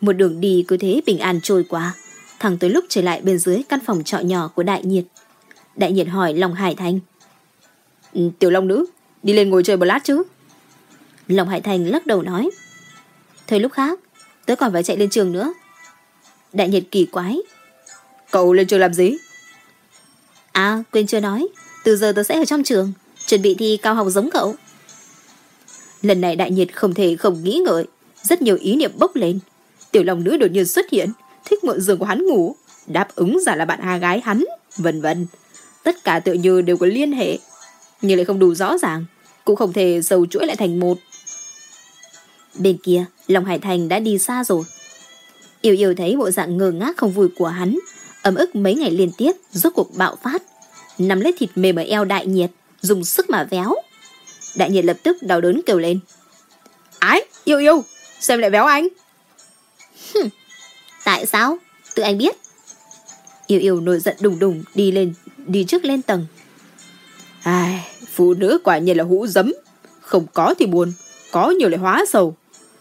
Speaker 1: Một đường đi cứ thế bình an trôi qua, thẳng tới lúc trở lại bên dưới căn phòng trọ nhỏ của đại nhiệt. Đại nhiệt hỏi Long Hải Thành.
Speaker 2: Ừ, Tiểu Long nữ, đi lên ngồi chơi một lát chứ.
Speaker 1: Long Hải Thành lắc đầu nói. Thời lúc khác, tớ còn phải chạy lên trường nữa. Đại nhiệt kỳ quái.
Speaker 2: Cậu lên trường làm gì?
Speaker 1: À, quên chưa nói. Từ giờ tớ sẽ ở trong trường, chuẩn bị thi cao học giống cậu. Lần này đại nhiệt không thể không nghĩ ngợi, rất nhiều ý niệm bốc lên. Tiểu lòng nữ đột nhiên xuất hiện, thích mượn giường của hắn ngủ, đáp ứng giả là bạn hà gái hắn, vân vân. Tất cả tự như đều có liên hệ, nhưng lại không đủ rõ ràng, cũng không thể dầu chuỗi lại thành một. Bên kia, Long Hải Thành đã đi xa rồi. Yêu yêu thấy bộ dạng ngơ ngác không vui của hắn, ấm ức mấy ngày liên tiếp, rốt cuộc bạo phát. Nắm lấy thịt mềm ở eo đại nhiệt, dùng sức mà véo. Đại nhiệt lập tức đau đớn kêu lên.
Speaker 2: Ái, yêu yêu, xem lại véo anh.
Speaker 1: Hừm, tại sao? Tự anh biết. Yêu yêu nổi giận đùng đùng đi lên, đi trước lên tầng.
Speaker 2: Ai, phụ nữ quả nhiên là hũ dấm, Không có thì buồn, có nhiều lại hóa sầu.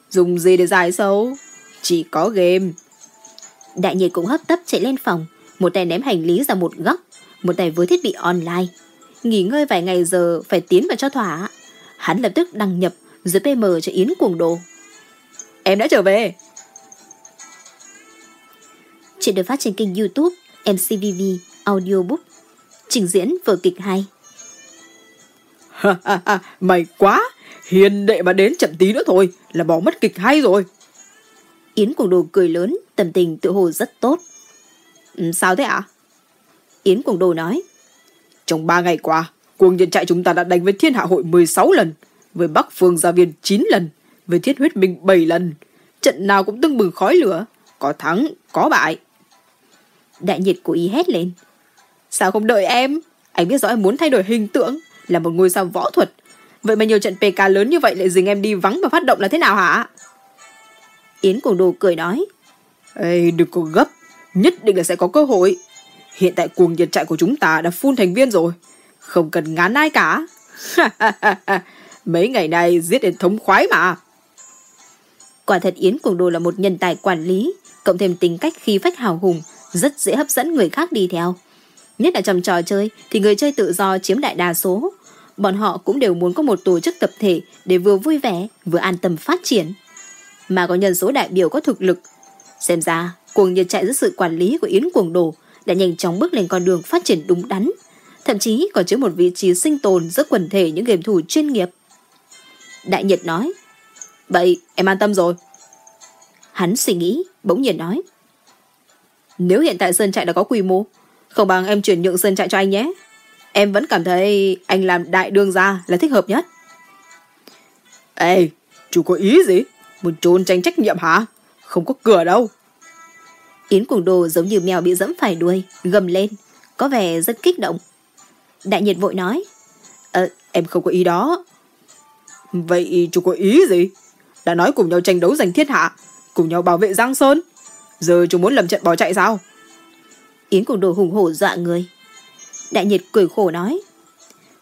Speaker 2: Dùng gì để giải sầu? Chỉ có game.
Speaker 1: Đại nhiệt cũng hấp tấp chạy lên phòng, một tay ném hành lý ra một góc, một tay với thiết bị online. Nghỉ ngơi vài ngày giờ phải tiến vào cho thỏa. Hắn lập tức đăng nhập dưới PM cho Yến cuồng đồ.
Speaker 2: Em đã trở về.
Speaker 1: Chuyện được phát trên kênh youtube MCVV Audiobook. Trình diễn vở kịch hay.
Speaker 2: Mày quá, hiền đệ mà đến chậm tí nữa thôi là bỏ mất kịch hay rồi.
Speaker 1: Yến cuồng đồ cười lớn, tâm tình tự hồ rất tốt.
Speaker 2: Ừ, sao thế ạ?
Speaker 1: Yến cuồng đồ nói.
Speaker 2: Trong 3 ngày qua, cuồng nhân trại chúng ta đã đánh với thiên hạ hội 16 lần, với Bắc Phương Gia Viên 9 lần, với thiết huyết minh 7 lần. Trận nào cũng tưng bừng khói lửa, có thắng, có bại.
Speaker 1: Đại nhiệt của ý hét lên.
Speaker 2: Sao không đợi em? Anh biết rõ em muốn thay đổi hình tượng, là một ngôi sao võ thuật. Vậy mà nhiều trận PK lớn như vậy lại dừng em đi vắng và phát động là thế nào hả?
Speaker 1: Yến Cuồng Đồ cười nói.
Speaker 2: Ê, đừng có gấp. nhất định là sẽ có cơ hội. Hiện tại cuồng nhiệt trại của chúng ta đã phun thành viên rồi. Không cần ngán ai cả. Mấy ngày nay giết đến thống khoái mà.
Speaker 1: Quả thật Yến Cuồng Đồ là một nhân tài quản lý, cộng thêm tính cách khí phách hào hùng, rất dễ hấp dẫn người khác đi theo. Nhất là trong trò chơi thì người chơi tự do chiếm đại đa số. Bọn họ cũng đều muốn có một tổ chức tập thể để vừa vui vẻ, vừa an tâm phát triển. Mà có nhân số đại biểu có thực lực. Xem ra, cuồng nhiệt chạy dưới sự quản lý của Yến Cuồng Đồ đã nhanh chóng bước lên con đường phát triển đúng đắn, thậm chí còn chiếm một vị trí sinh tồn giữa quần thể những game thủ chuyên nghiệp. Đại nhiệt nói,
Speaker 2: Vậy em an tâm rồi.
Speaker 1: Hắn suy nghĩ, bỗng nhiên nói.
Speaker 2: Nếu hiện tại Sơn Trại đã có quy mô, không bằng em chuyển nhượng Sơn Trại cho anh nhé. Em vẫn cảm thấy anh làm đại đương gia là thích hợp nhất. Ê, chú có ý gì? Muốn trốn tranh trách nhiệm hả? Không có cửa đâu.
Speaker 1: Yến Cuồng Đồ giống như mèo bị dẫm phải đuôi, gầm lên, có vẻ rất kích động. Đại nhiệt vội nói,
Speaker 2: Ờ, em không có ý đó. Vậy chú có ý gì? Đã nói cùng nhau tranh đấu giành thiên hạ, cùng nhau bảo vệ Giang Sơn. Giờ chú muốn lầm trận bỏ chạy sao?
Speaker 1: Yến Cuồng Đồ hùng hổ dọa người. Đại nhiệt cười khổ nói,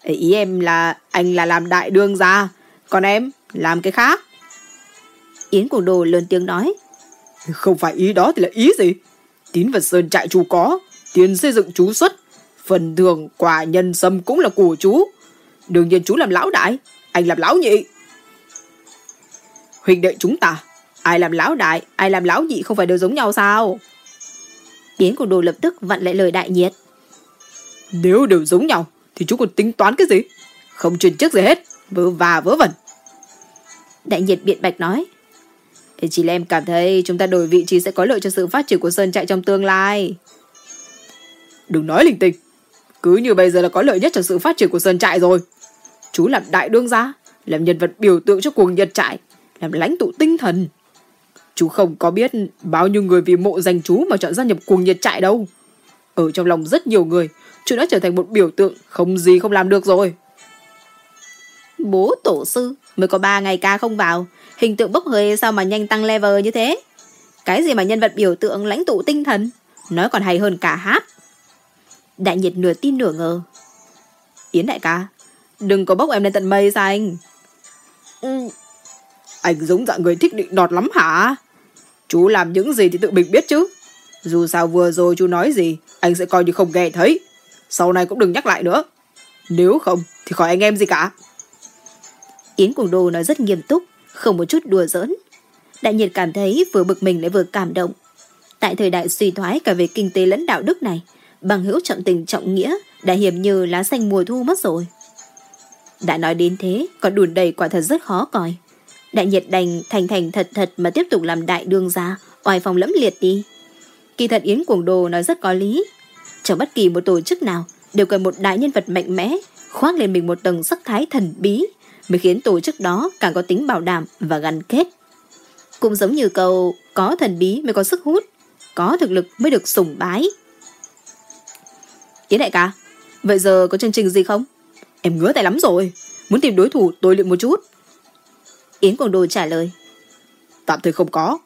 Speaker 2: Ý em là anh là làm đại đương gia, còn em làm cái khác.
Speaker 1: Yến Cuồng Đồ lớn tiếng nói,
Speaker 2: không phải ý đó thì là ý gì? Tín vật sơn trại chú có, tiền xây dựng chú xuất, phần thường quả nhân sâm cũng là của chú. Đương nhiên chú làm lão đại, anh làm lão nhị. Huynh đệ chúng ta, ai làm lão đại, ai làm lão nhị không phải đều giống nhau sao?
Speaker 1: Yến của đồ lập tức vặn lại lời đại nhiệt.
Speaker 2: Nếu đều giống nhau, thì chú còn tính toán cái gì? Không truyền chức gì hết, vớ và vớ vẩn.
Speaker 1: Đại nhiệt biện bạch nói.
Speaker 2: Chỉ là em cảm thấy chúng ta đổi vị trí sẽ có lợi cho sự phát triển của Sơn Trại trong tương lai. Đừng nói linh tinh. Cứ như bây giờ là có lợi nhất cho sự phát triển của Sơn Trại rồi. Chú làm đại đương gia, làm nhân vật biểu tượng cho cuồng nhật trại, làm lãnh tụ tinh thần. Chú không có biết bao nhiêu người vì mộ danh chú mà chọn gia nhập cuồng nhật trại đâu. Ở trong lòng rất nhiều người, chú đã trở thành một biểu tượng không gì không làm được rồi.
Speaker 1: Bố tổ sư mới có 3 ngày ca không vào, hình tượng bốc hơi sao mà nhanh tăng level như thế? Cái gì mà nhân vật biểu tượng lãnh tụ tinh thần? Nói còn hay hơn cả hát. Đại nhiệt nửa tin nửa ngờ.
Speaker 2: Yến đại ca, đừng có bốc em lên tận mây sao anh? Ừ. Anh giống dạng người thích định nọt lắm hả? Chú làm những gì thì tự mình biết chứ. Dù sao vừa rồi chú nói gì, anh sẽ coi như không nghe thấy. Sau này cũng đừng nhắc lại nữa. Nếu không, thì khỏi anh em gì cả.
Speaker 1: Yến Cuồng Đô nói rất nghiêm túc, không một chút đùa giỡn. Đại nhiệt cảm thấy vừa bực mình lại vừa cảm động. Tại thời đại suy thoái cả về kinh tế lẫn đạo đức này, bằng hữu trọng tình trọng nghĩa đã hiểm như lá xanh mùa thu mất rồi. Đã nói đến thế, còn đùn đầy quả thật rất khó coi. Đại nhiệt đành thành thành thật thật mà tiếp tục làm đại đương gia, oai phong lẫm liệt đi. Kỳ thật Yến Cuồng Đồ nói rất có lý. Trong bất kỳ một tổ chức nào, đều cần một đại nhân vật mạnh mẽ, khoác lên mình một tầng sắc thái thần bí, mới khiến tổ chức đó càng có tính bảo đảm và gắn kết. Cũng giống như câu có thần bí mới có sức hút, có thực lực mới được sủng bái.
Speaker 2: Yến đại ca, vậy giờ có chương trình gì không? Em ngứa tay lắm rồi, muốn tìm đối thủ tôi luyện một chút.
Speaker 1: Yến Quảng Đồ trả lời.
Speaker 2: Tạm thời không có,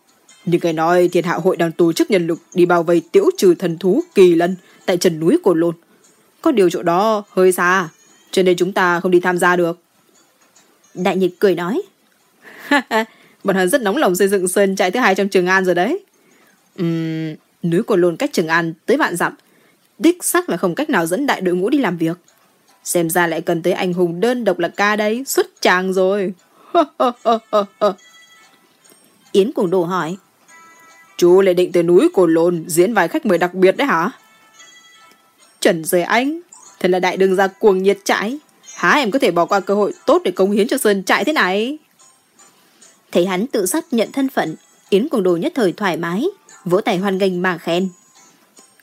Speaker 2: nhưng cái nói thiên hạ hội đang tổ chức nhân lực đi bao vây tiễu trừ thần thú kỳ lân tại trần núi Cồn Lôn. Có điều chỗ đó hơi xa, cho nên chúng ta không đi tham gia được.
Speaker 1: Đại nhiệt cười nói.
Speaker 2: Bọn hắn rất nóng lòng xây dựng sơn trại thứ hai trong Trường An rồi đấy. Uhm, núi Cồn Lôn cách Trường An tới vạn dặm. Đích xác là không cách nào dẫn đại đội ngũ đi làm việc. Xem ra lại cần tới anh hùng đơn độc là ca đấy, xuất tràng rồi.
Speaker 1: Yến Cuồng Đồ hỏi.
Speaker 2: Chú lại định tới núi Cồn lồn diễn vài khách mời đặc biệt đấy hả? Trần rồi anh, thật là đại đường gia cuồng nhiệt trại. Há em có thể bỏ qua cơ hội tốt để công hiến cho Sơn trại thế này?
Speaker 1: Thấy hắn tự xác nhận thân phận, Yến Cuồng Đồ nhất thời thoải mái, vỗ tay hoan nghênh mà khen.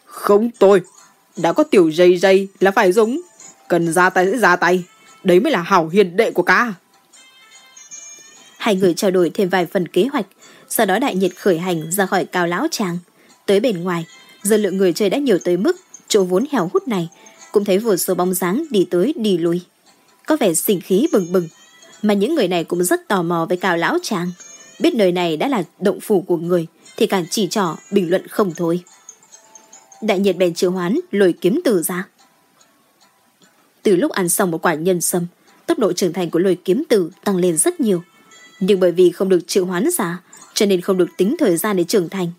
Speaker 2: Không tôi, đã có tiểu dây dây là phải dũng, cần ra tay sẽ ra tay, đấy mới là hảo hiền đệ của ca.
Speaker 1: Hai người trao đổi thêm vài phần kế hoạch, sau đó đại nhiệt khởi hành ra khỏi cao lão tràng. Tới bên ngoài, giờ lượng người chơi đã nhiều tới mức chỗ vốn hẻo hút này, cũng thấy vô số bóng dáng đi tới đi lui. Có vẻ sinh khí bừng bừng, mà những người này cũng rất tò mò với cao lão tràng. Biết nơi này đã là động phủ của người, thì càng chỉ trỏ bình luận không thôi. Đại nhiệt bèn triệu hoán lôi kiếm tử ra. Từ lúc ăn xong một quả nhân sâm, tốc độ trưởng thành của lôi kiếm tử tăng lên rất nhiều. Nhưng bởi vì không được triệu hoán ra, cho nên không được tính thời gian để trưởng thành.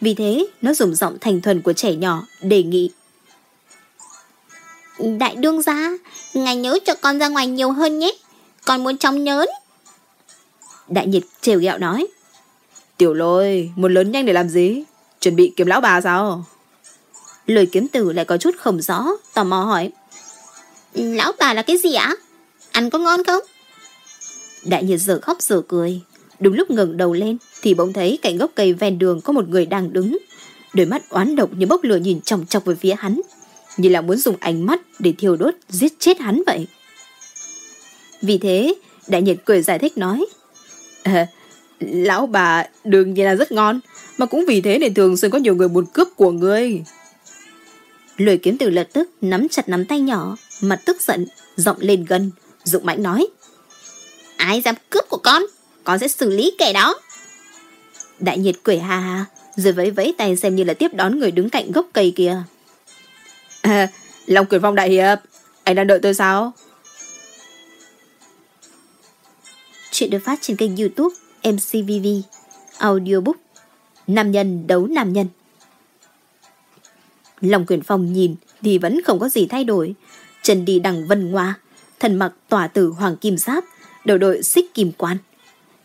Speaker 1: Vì thế, nó dùng giọng thành thuần của trẻ nhỏ, đề nghị.
Speaker 3: Đại đương gia, ngài nhớ cho con ra ngoài nhiều hơn nhé. Con muốn trong nhớn.
Speaker 1: Đại nhiệt trêu ghẹo nói.
Speaker 2: Tiểu lôi, muốn lớn nhanh để làm gì? Chuẩn bị kiếm lão bà sao?
Speaker 1: Lôi kiếm tử lại có chút không rõ, tò mò hỏi.
Speaker 3: Lão bà là cái gì ạ? Ăn có ngon không?
Speaker 1: Đại nhiệt giờ khóc giờ cười. Đúng lúc ngẩng đầu lên thì bỗng thấy cạnh gốc cây ven đường có một người đang đứng. Đôi mắt oán độc như bốc lửa nhìn chòng chọc về phía hắn. Như là muốn dùng ánh mắt để thiêu đốt giết chết hắn vậy. Vì thế, đại nhiệt cười giải thích nói.
Speaker 2: À, lão bà đương nhiên là rất ngon. Mà cũng vì thế nên thường xuyên có nhiều người muốn cướp của ngươi.
Speaker 1: Lôi kiếm từ lập tức nắm chặt nắm tay nhỏ, mặt tức giận, giọng lên gần, dụng mãnh nói.
Speaker 3: Ai dám cướp của con, con sẽ xử lý kẻ đó.
Speaker 1: Đại nhiệt cười ha ha, rồi vẫy vẫy tay xem như là tiếp đón người đứng cạnh gốc cây kia.
Speaker 2: À, Long Quyền Phong Đại Hiệp, anh đang đợi tôi sao?
Speaker 1: Chuyện được phát trên kênh youtube MCVV Audiobook Nam nhân đấu nam nhân Long Quyền Phong nhìn thì vẫn không có gì thay đổi. Chân đi đằng vân hoa thần mặc tỏa tử hoàng kim giáp, đầu đội xích kim quan.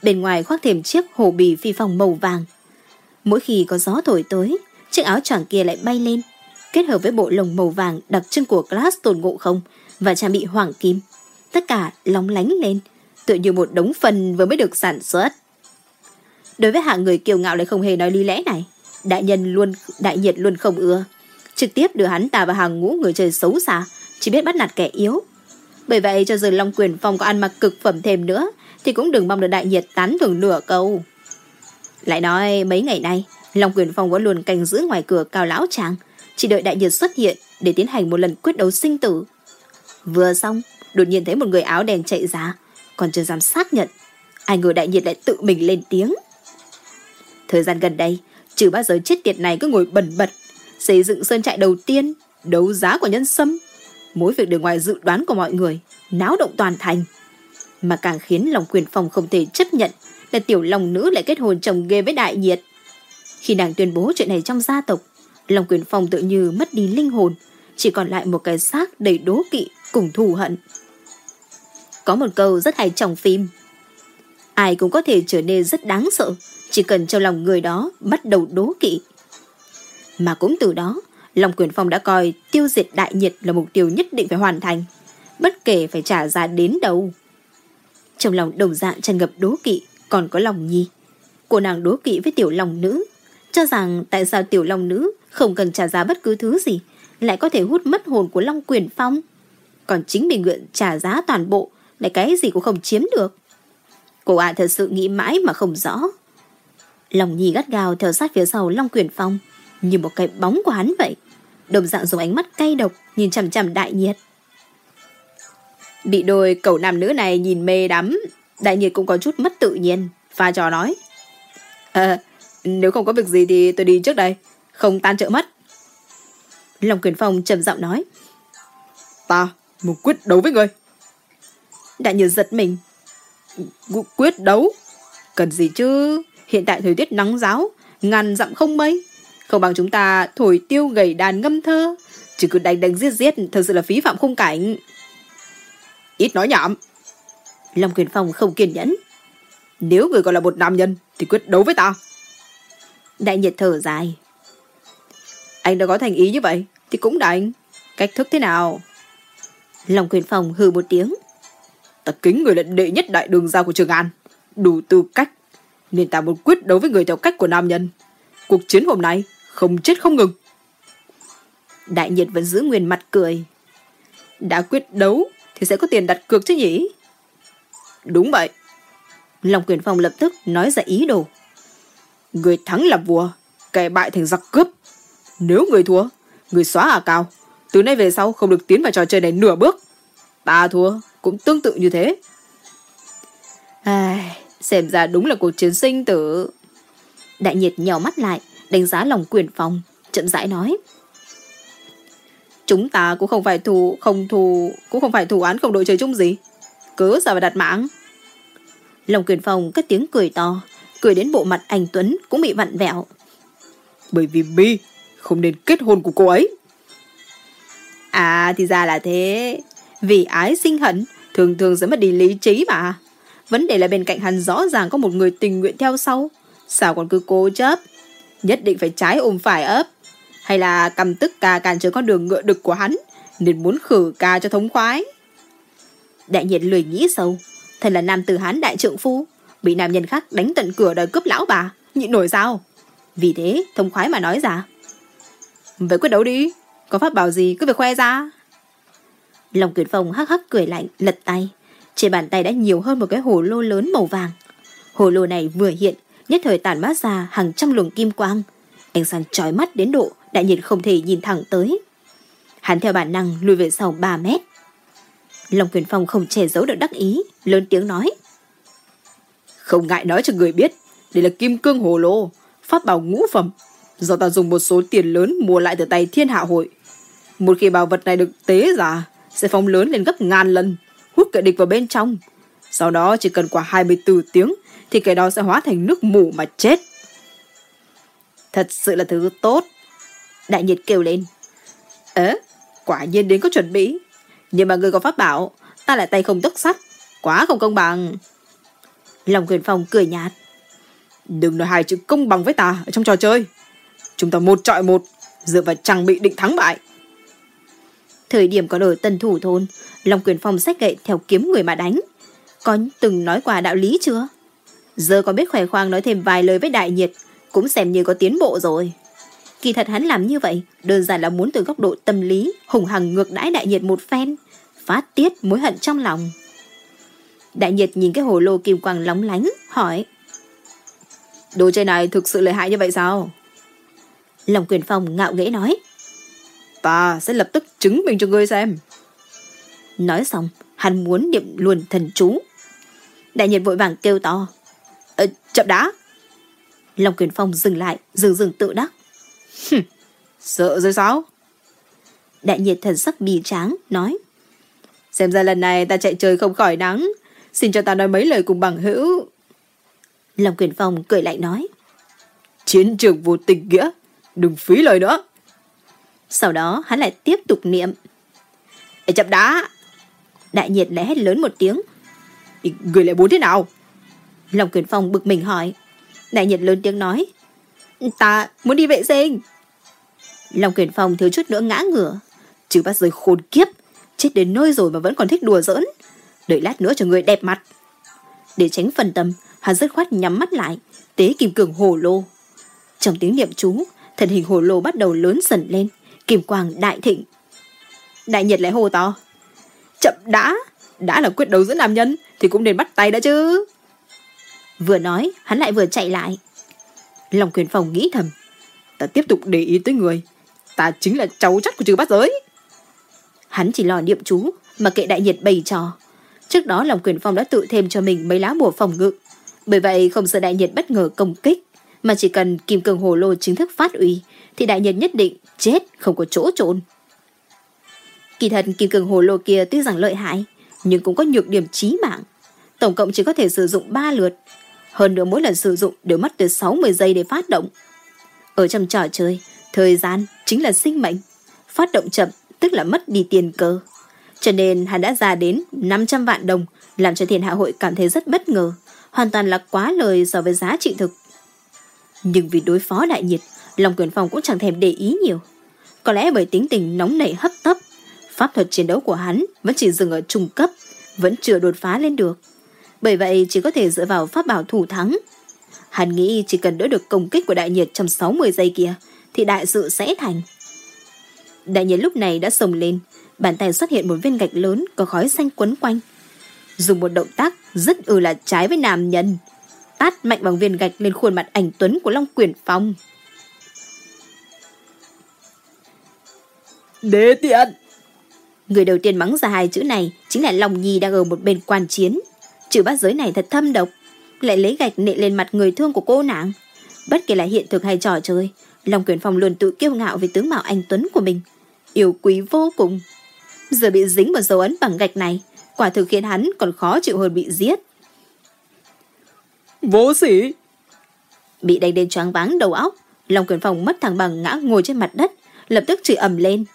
Speaker 1: Bên ngoài khoác thêm chiếc hồ bì phi phong màu vàng. Mỗi khi có gió thổi tới, chiếc áo choàng kia lại bay lên, kết hợp với bộ lồng màu vàng đặc trưng của Glass tồn ngộ không và trang bị hoàng kim. Tất cả lóng lánh lên, tựa như một đống phần vừa mới được sản xuất. Đối với hạng người kiêu ngạo lại không hề nói lý lẽ này, đại nhân luôn đại nhiệt luôn không ưa trực tiếp đưa hắn ta vào hàng ngũ người chơi xấu xa, chỉ biết bắt nạt kẻ yếu. Bởi vậy cho dù Long Quyền Phong có ăn mặc cực phẩm thêm nữa, thì cũng đừng mong được đại nhiệt tán thưởng nửa câu. Lại nói mấy ngày nay, Long Quyền Phong vẫn luôn canh giữ ngoài cửa cao lão tràng, chỉ đợi đại nhiệt xuất hiện để tiến hành một lần quyết đấu sinh tử. Vừa xong, đột nhiên thấy một người áo đen chạy ra, còn chưa dám xác nhận. Ai ngờ đại nhiệt lại tự mình lên tiếng. Thời gian gần đây, trừ bao giờ chết tiệt này cứ ngồi bẩn bật, xây dựng sơn trại đầu tiên, đấu giá của nhân sâm. Mỗi việc đều ngoài dự đoán của mọi người, náo động toàn thành. Mà càng khiến lòng quyền phòng không thể chấp nhận là tiểu lòng nữ lại kết hôn chồng ghê với đại nhiệt. Khi nàng tuyên bố chuyện này trong gia tộc, lòng quyền phòng tự như mất đi linh hồn, chỉ còn lại một cái xác đầy đố kỵ cùng thù hận. Có một câu rất hay trong phim. Ai cũng có thể trở nên rất đáng sợ, chỉ cần cho lòng người đó bắt đầu đố kỵ. Mà cũng từ đó, Long Quyền Phong đã coi tiêu diệt đại nhiệt là mục tiêu nhất định phải hoàn thành, bất kể phải trả giá đến đâu. Trong lòng đồng dạng tràn ngập đố kỵ, còn có lòng nhi. Cô nàng đố kỵ với tiểu lòng nữ, cho rằng tại sao tiểu lòng nữ không cần trả giá bất cứ thứ gì, lại có thể hút mất hồn của Long Quyền Phong. Còn chính mình nguyện trả giá toàn bộ, lại cái gì cũng không chiếm được. Cô ạ thật sự nghĩ mãi mà không rõ. Lòng nhi gắt gào theo sát phía sau Long Quyền Phong, như một cái bóng của hắn vậy. Đồng dạng dùng ánh mắt cay độc nhìn chằm chằm đại nhiệt. Bị đôi cậu nam nữ này nhìn mê đắm, đại nhiệt cũng có chút mất tự nhiên, pha trò nói. Ờ, nếu không có việc gì thì tôi đi trước đây, không tan trợ mất. Long Quyền Phong trầm giọng nói.
Speaker 2: Ta muốn quyết đấu với người.
Speaker 1: Đại nhiệt giật mình.
Speaker 2: Quyết đấu? Cần gì chứ? Hiện tại thời tiết nắng giáo, ngàn dặm không mây. Không bằng chúng ta thổi tiêu gầy đàn ngâm thơ. chỉ cứ đánh đánh giết giết, thật sự là phí phạm khung cảnh. Ít nói nhảm.
Speaker 1: Long Quyền Phong không kiên nhẫn.
Speaker 2: Nếu người còn là một nam nhân, thì quyết đấu với ta.
Speaker 1: Đại nhiệt thở dài.
Speaker 2: Anh đã có thành ý như vậy, thì cũng đánh. Cách thức thế nào?
Speaker 1: Long Quyền Phong hừ một tiếng.
Speaker 2: Ta kính người là đệ nhất đại đường giao của Trường An. Đủ tư cách. Nên ta muốn quyết đấu với người theo cách của nam nhân. Cuộc chiến hôm nay không chết không ngừng.
Speaker 1: Đại nhiệt vẫn giữ nguyên mặt cười.
Speaker 2: Đã quyết đấu thì sẽ có tiền đặt cược chứ nhỉ? Đúng vậy.
Speaker 1: Long Quyền Phong lập tức nói ra ý đồ.
Speaker 2: Người thắng là vua, kẻ bại thành giặc cướp. Nếu người thua, người xóa à cao. Từ nay về sau không được tiến vào trò chơi này nửa bước. Ta thua cũng tương tự như thế.
Speaker 1: Ai, xem ra đúng là cuộc chiến sinh tử. Đại nhiệt nhỏ mắt lại, đánh giá lòng quyền phòng, chậm rãi nói.
Speaker 2: Chúng ta cũng không phải thù không thù cũng không phải thù án không đội trời chung gì. Cứ sao phải đặt mạng.
Speaker 1: Lòng quyền phòng cất tiếng cười to, cười đến bộ mặt anh Tuấn cũng bị vặn vẹo.
Speaker 2: Bởi vì Bi không nên kết hôn của cô ấy. À thì ra là thế. Vì ái sinh hận, thường thường sẽ mất đi lý trí mà. Vấn đề là bên cạnh hắn rõ ràng có một người tình nguyện theo sau. Sao còn cứ cố chấp? Nhất định phải trái ôm phải ấp. Hay là cầm tức ca cản trở con đường ngựa đực của hắn, nên muốn khử ca cho thống khoái.
Speaker 1: Đại nhiệt lười nghĩ sâu. Thật là nam tử hán đại trượng phu. Bị nam nhân khác đánh tận cửa đòi cướp lão bà. Nhịn nổi sao? Vì thế, thống khoái mà nói ra.
Speaker 2: Vậy quyết đấu đi. Có pháp bảo gì cứ việc khoe ra.
Speaker 1: Lòng Kiệt Phong hắc hắc cười lạnh, lật tay. Trên bàn tay đã nhiều hơn một cái hồ lô lớn màu vàng. Hồ lô này vừa hiện, nhất thời tản mát ra hàng trăm luồng kim quang. Ánh sáng chói mắt đến độ đại nhiên không thể nhìn thẳng tới. Hắn theo bản năng lùi về sau 3 mét. Long Quyền Phong không che giấu được đắc ý, lớn tiếng nói.
Speaker 2: Không ngại nói cho người biết, đây là kim cương hồ lô, pháp bảo ngũ phẩm, do ta dùng một số tiền lớn mua lại từ tay thiên hạ hội. Một khi bảo vật này được tế ra, sẽ phóng lớn lên gấp ngàn lần, hút kẻ địch vào bên trong. Sau đó chỉ cần qua 24 tiếng, thì kẻ đó sẽ hóa thành nước mù mà chết.
Speaker 1: Thật sự là thứ tốt. Đại nhiệt kêu lên.
Speaker 2: Ế, quả nhiên đến có chuẩn bị. Nhưng mà người có pháp bảo, ta lại tay không tấc sắt. Quá không công bằng.
Speaker 1: Lòng quyền phòng cười nhạt.
Speaker 2: Đừng nói hai chữ công bằng với ta ở trong trò chơi. Chúng ta một trọi một, dựa vào trang bị định thắng bại.
Speaker 1: Thời điểm còn ở tân thủ thôn, Long Quyền Phong sách gậy theo kiếm người mà đánh. Có từng nói qua đạo lý chưa? Giờ có biết khỏe khoang nói thêm vài lời với đại nhiệt, cũng xem như có tiến bộ rồi. Kỳ thật hắn làm như vậy, đơn giản là muốn từ góc độ tâm lý, hùng hằng ngược đãi đại nhiệt một phen, phát tiết mối hận trong lòng. Đại nhiệt nhìn cái hồ lô kim quang lóng lánh, hỏi.
Speaker 2: Đồ chơi này thực sự lợi hại như vậy sao?
Speaker 1: Lòng quyền phong ngạo nghễ nói.
Speaker 2: Ta sẽ lập tức chứng minh cho ngươi xem.
Speaker 1: Nói xong, hắn muốn niệm luôn thần chú. Đại nhiệt vội vàng kêu to.
Speaker 2: Ờ, chậm đã.
Speaker 1: Long Quyền Phong dừng lại, dừng dừng tự đắc.
Speaker 2: Sợ rồi sao?
Speaker 1: Đại nhiệt thần sắc bì tráng, nói.
Speaker 2: Xem ra lần này ta chạy trời không khỏi nắng. Xin cho ta nói mấy lời cùng bằng hữu.
Speaker 1: Long Quyền Phong cười lại nói.
Speaker 2: Chiến trường vô tình nghĩa, đừng phí lời nữa.
Speaker 1: Sau đó hắn lại tiếp tục niệm.
Speaker 2: Ê chậm đá.
Speaker 1: Đại nhiệt lại hét lớn một tiếng.
Speaker 2: Người lại muốn thế nào?
Speaker 1: Long Quyền Phong bực mình hỏi. Đại nhiệt lớn tiếng nói.
Speaker 2: Ta muốn đi vệ sinh.
Speaker 1: Long Quyền Phong thiếu chút nữa ngã ngửa. Chứ bắt rơi khôn kiếp. Chết đến nơi rồi mà vẫn còn thích đùa giỡn. Đợi lát nữa cho người đẹp mặt. Để tránh phần tâm, hắn dứt khoát nhắm mắt lại, tế kim cường hồ lô. Trong tiếng niệm chú, thân hình hồ lô bắt đầu lớn dần lên, kim quang đại thịnh.
Speaker 2: Đại nhiệt lại hô to. Chậm đã, đã là quyết đấu giữa nam nhân thì cũng nên bắt tay đã chứ.
Speaker 1: Vừa nói, hắn lại vừa chạy lại.
Speaker 2: Lòng quyền phòng nghĩ thầm. Ta tiếp tục để ý tới người. Ta chính là cháu chắc của trừ bát giới.
Speaker 1: Hắn chỉ lo niệm chú, mà kệ đại nhiệt bày trò. Trước đó lòng quyền phong đã tự thêm cho mình mấy lá bùa phòng ngự. Bởi vậy không sợ đại nhiệt bất ngờ công kích. Mà chỉ cần kim cường hồ lô chính thức phát uy thì đại nhiệt nhất định chết không có chỗ trốn. Kỳ thật kim cường hồ lô kia tuy rằng lợi hại, nhưng cũng có nhược điểm chí mạng. Tổng cộng chỉ có thể sử dụng 3 lượt. Hơn nữa mỗi lần sử dụng đều mất từ 60 giây để phát động. Ở trong trò chơi, thời gian chính là sinh mệnh. Phát động chậm tức là mất đi tiền cơ. Cho nên hắn đã ra đến 500 vạn đồng, làm cho thiên hạ hội cảm thấy rất bất ngờ, hoàn toàn là quá lời so với giá trị thực. Nhưng vì đối phó đại nhiệt, lòng Quyền phòng cũng chẳng thèm để ý nhiều. Có lẽ bởi tính tình nóng nảy hấp tấp, pháp thuật chiến đấu của hắn vẫn chỉ dừng ở trung cấp, vẫn chưa đột phá lên được. Bởi vậy chỉ có thể dựa vào pháp bảo thủ thắng. Hắn nghĩ chỉ cần đỡ được công kích của đại nhiệt trong 60 giây kia, thì đại sự sẽ thành. Đại nhiệt lúc này đã sồng lên, bàn tay xuất hiện một viên gạch lớn có khói xanh quấn quanh. Dùng một động tác rất ư là trái với nam nhân. Tát mạnh bằng viên gạch lên khuôn mặt ảnh tuấn của Long Quyền Phong.
Speaker 2: Đế tiện!
Speaker 1: Người đầu tiên mắng ra hai chữ này chính là Long Nhi đang ở một bên quan chiến. Chữ bát giới này thật thâm độc, lại lấy gạch nệ lên mặt người thương của cô nàng. Bất kể là hiện thực hay trò chơi, Long Quyền Phong luôn tự kiêu ngạo về tướng mạo anh Tuấn của mình. yêu quý vô cùng. Giờ bị dính vào dấu ấn bằng gạch này, quả thực khiến hắn còn khó chịu hơn bị giết.
Speaker 2: Vô sĩ!
Speaker 1: Bị đánh đến choáng váng đầu óc, Long Quyền Phong mất thăng bằng ngã ngồi trên mặt đất, lập tức chửi ầm lên.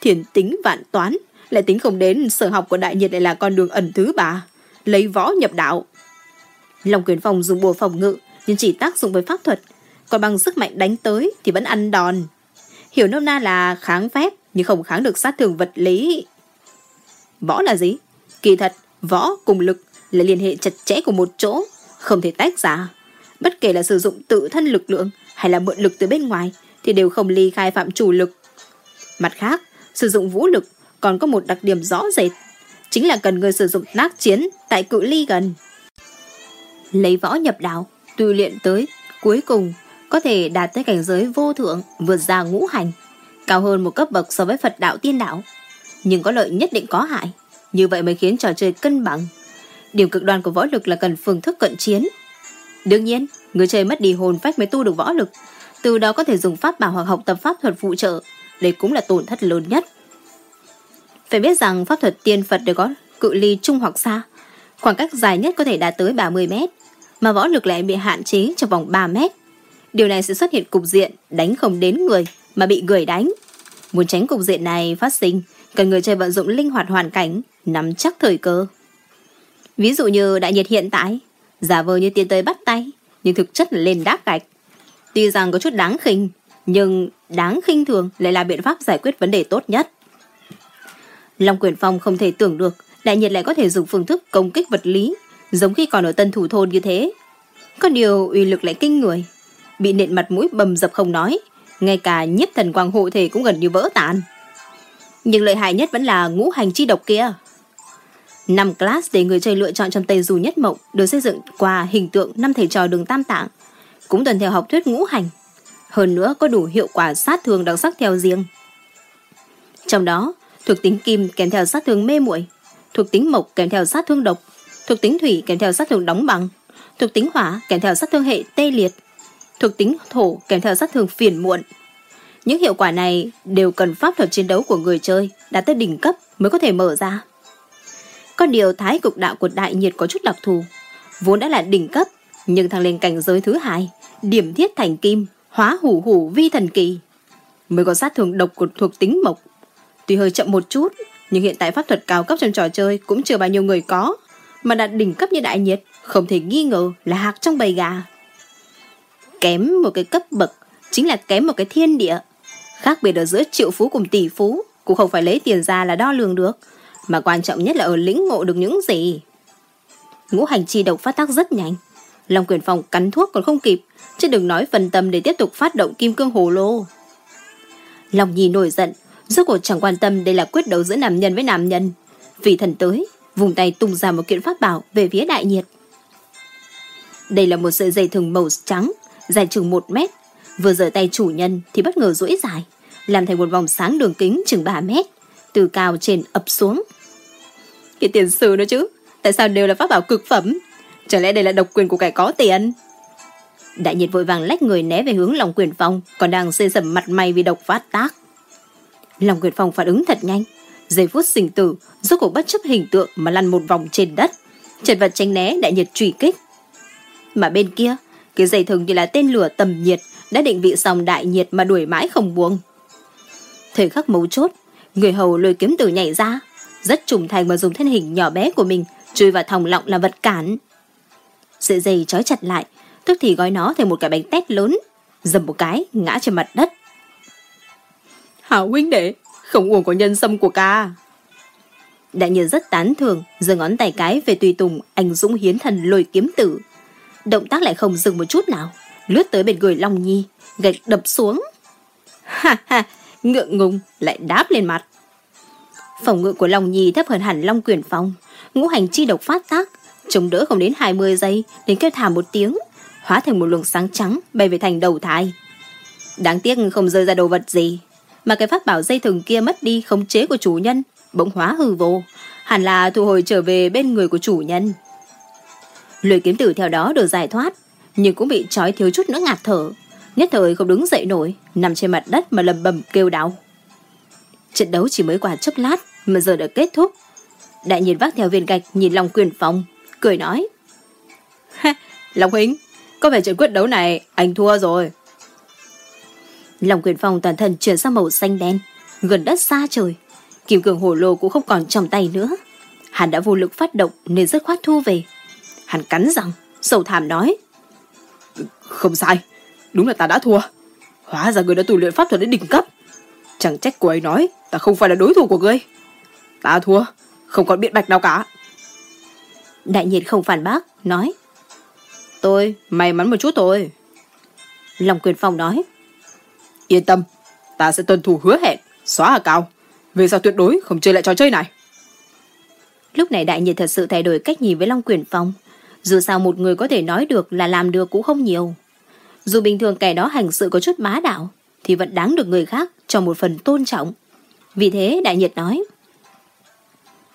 Speaker 1: Thiền tính vạn toán, lại tính không đến sở học của đại nhiệt lại là con đường ẩn thứ ba, lấy võ nhập đạo. Long Quyền Phong dùng bùa phòng ngự, nhưng chỉ tác dụng với pháp thuật, còn bằng sức mạnh đánh tới thì vẫn ăn đòn. Hiểu nôm na là kháng phép, nhưng không kháng được sát thương vật lý. Võ là gì? Kỳ thật, võ cùng lực là liên hệ chặt chẽ của một chỗ, không thể tách ra. Bất kể là sử dụng tự thân lực lượng hay là mượn lực từ bên ngoài thì đều không ly khai phạm chủ lực. Mặt khác, sử dụng vũ lực còn có một đặc điểm rõ rệt, chính là cần người sử dụng nát chiến tại cự ly gần. Lấy võ nhập đạo, tu luyện tới cuối cùng có thể đạt tới cảnh giới vô thượng vượt ra ngũ hành, cao hơn một cấp bậc so với Phật đạo tiên đạo. Nhưng có lợi nhất định có hại, như vậy mới khiến trò chơi cân bằng. Điểm cực đoan của võ lực là cần phương thức cận chiến. Đương nhiên, người chơi mất đi hồn phách mới tu được võ lực, từ đó có thể dùng pháp bảo hoặc học tập pháp thuật phụ trợ, đây cũng là tổn thất lớn nhất. Phải biết rằng pháp thuật tiên Phật đều có cự ly trung hoặc xa, khoảng cách dài nhất có thể đạt tới 30 mét, mà võ lực lại bị hạn chế trong vòng 3 mét. Điều này sẽ xuất hiện cục diện đánh không đến người mà bị người đánh. Muốn tránh cục diện này phát sinh, cần người chơi vận dụng linh hoạt hoàn cảnh, nắm chắc thời cơ. Ví dụ như đại nhiệt hiện tại, giả vờ như tiến tới bắt tay, nhưng thực chất là lên đáp gạch. Tuy rằng có chút đáng khinh, nhưng đáng khinh thường lại là biện pháp giải quyết vấn đề tốt nhất. Long Quyền Phong không thể tưởng được đại nhiệt lại có thể dùng phương thức công kích vật lý, giống khi còn ở tân thủ thôn như thế. Có điều uy lực lại kinh người, bị nện mặt mũi bầm dập không nói, ngay cả nhất thần quang hộ thể cũng gần như vỡ tàn. Nhưng lợi hại nhất vẫn là ngũ hành chi độc kia. Năm class để người chơi lựa chọn trong Tây Du Nhất Mộng được xây dựng qua hình tượng năm thầy trò đường tam tạng, cũng tuần theo học thuyết ngũ hành. Hơn nữa có đủ hiệu quả sát thương đặc sắc theo riêng. Trong đó, thuộc tính kim kèm theo sát thương mê muội, thuộc tính mộc kèm theo sát thương độc, thuộc tính thủy kèm theo sát thương đóng băng. thuộc tính hỏa kèm theo sát thương hệ tê liệt, thuộc tính thổ kèm theo sát thương phiền muộn. Những hiệu quả này đều cần pháp thuật chiến đấu của người chơi đạt tới đỉnh cấp mới có thể mở ra. Có điều thái cực đạo của đại nhiệt có chút đặc thù, vốn đã là đỉnh cấp, nhưng thăng lên cảnh giới thứ hai, điểm thiết thành kim, hóa hủ hủ vi thần kỳ, mới có sát thương độc của thuộc tính mộc. Tuy hơi chậm một chút, nhưng hiện tại pháp thuật cao cấp trong trò chơi cũng chưa bao nhiêu người có, mà đạt đỉnh cấp như đại nhiệt, không thể nghi ngờ là hạc trong bầy gà. Kém một cái cấp bậc, chính là kém một cái thiên địa. Khác biệt ở giữa triệu phú cùng tỷ phú, cũng không phải lấy tiền ra là đo lường được, mà quan trọng nhất là ở lĩnh ngộ được những gì. Ngũ hành chi độc phát tác rất nhanh. Long quyền phòng cắn thuốc còn không kịp, chứ đừng nói phần tâm để tiếp tục phát động kim cương hồ lô. Long Nhi nổi giận, rốt cuộc chẳng quan tâm đây là quyết đấu giữa nam nhân với nam nhân. Vì thần tới, vùng tay tung ra một kiện pháp bảo về phía đại nhiệt. Đây là một sợi dây thừng màu trắng, dài chừng một mét. Vừa rời tay chủ nhân thì bất ngờ duỗi dài, làm thành một vòng sáng đường kính chừng 3 mét, từ cao trên ập xuống. Cái tiền sư nữa chứ, tại sao đều là pháp bảo cực phẩm? Chẳng lẽ đây là độc quyền của kẻ có tiền? Đại nhiệt vội vàng lách người né về hướng lòng quyền phong, còn đang xê sầm mặt mày vì độc phát tác. Lòng Nguyệt phong phản ứng thật nhanh. Giây phút sinh tử, rốt cuộc bất chấp hình tượng mà lăn một vòng trên đất. Trần vật tránh né đại nhiệt truy kích. Mà bên kia, cái dây thừng như là tên lửa tầm nhiệt đã định vị xong đại nhiệt mà đuổi mãi không buông. Thời khắc mấu chốt, người hầu lôi kiếm tử nhảy ra, rất trùng thành mà dùng thân hình nhỏ bé của mình chui vào thòng lọng là vật cản. Sợi dây trói chặt lại, tức thì gói nó thành một cái bánh tét lớn, dầm một cái ngã trên mặt đất. Hảo huynh đệ, không uổng có nhân sâm của ca. Đại nhân rất tán thường, giơ ngón tay cái về tùy tùng anh dũng hiến thần lôi kiếm tử. Động tác lại không dừng một chút nào, lướt tới bên người Long Nhi, gạch đập xuống. Ha ha, ngượng ngùng lại đáp lên mặt. Phòng ngự của Long Nhi thấp hơn hẳn Long Quyền Phong, ngũ hành chi độc phát tác, chống đỡ không đến 20 giây, đến kêu thả một tiếng, hóa thành một luồng sáng trắng bay về thành đầu thai. Đáng tiếc không rơi ra đồ vật gì, mà cái pháp bảo dây thừng kia mất đi khống chế của chủ nhân, bỗng hóa hư vô, hẳn là thu hồi trở về bên người của chủ nhân. Lưỡi kiếm tử theo đó được giải thoát, nhưng cũng bị trói thiếu chút nữa ngạt thở, nhất thời không đứng dậy nổi, nằm trên mặt đất mà lầm bầm kêu đau. Trận đấu chỉ mới qua chốc lát mà giờ đã kết thúc. Đại nhìn vác theo viên gạch nhìn Long Quyền Phong, cười nói.
Speaker 2: Long Huynh, có vẻ trận quyết đấu này anh thua rồi
Speaker 1: lòng Quyền Phong toàn thân chuyển sang màu xanh đen, gần đất xa trời. Kim cường hổ lô cũng không còn trong tay nữa. Hắn đã vô lực phát động nên rất khoát thu về. Hắn cắn răng, sầu thảm nói.
Speaker 2: Không sai, đúng là ta đã thua. Hóa ra người đã tu luyện pháp thuật đến đỉnh cấp. Chẳng trách cô ấy nói ta không phải là đối thủ của ngươi. Ta thua, không còn biện bạch nào cả.
Speaker 1: Đại nhiệt không phản bác, nói.
Speaker 2: Tôi may mắn một chút thôi.
Speaker 1: lòng Quyền Phong nói.
Speaker 2: Yên tâm, ta sẽ tuân thủ hứa hẹn, xóa hà cao. Về sau tuyệt đối không chơi lại trò chơi này.
Speaker 1: Lúc này đại nhiệt thật sự thay đổi cách nhìn với Long Quyền Phong. Dù sao một người có thể nói được là làm được cũng không nhiều. Dù bình thường kẻ đó hành sự có chút bá đạo, thì vẫn đáng được người khác cho một phần tôn trọng. Vì thế đại nhiệt nói.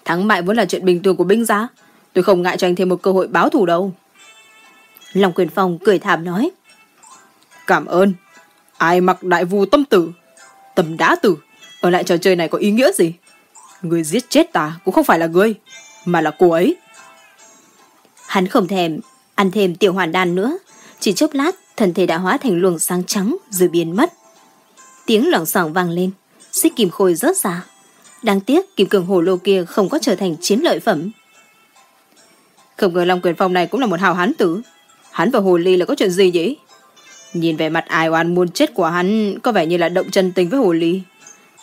Speaker 2: Thắng bại vốn là chuyện bình thường của binh gia. Tôi không ngại cho anh thêm một cơ hội báo thù đâu.
Speaker 1: Long Quyền Phong cười thảm nói.
Speaker 2: Cảm ơn. Ai mặc đại vu tâm tử, tâm đã tử, ở lại trò chơi này có ý nghĩa gì? Người giết chết ta cũng không phải là ngươi, mà là cô ấy.
Speaker 1: Hắn không thèm, ăn thêm tiểu hoàn đan nữa. Chỉ chốc lát, thân thể đã hóa thành luồng sáng trắng rồi biến mất. Tiếng lỏng sỏng vang lên, xích kim khôi rớt ra. Đáng tiếc kim cường hồ lô kia không có trở thành chiến lợi phẩm.
Speaker 2: Không ngờ Long Quyền Phong này cũng là một hào hán tử. Hắn và Hồ Ly là có chuyện gì vậy? Nhìn vẻ mặt ai oan muôn chết của hắn có vẻ như là động chân tình với Hồ Ly.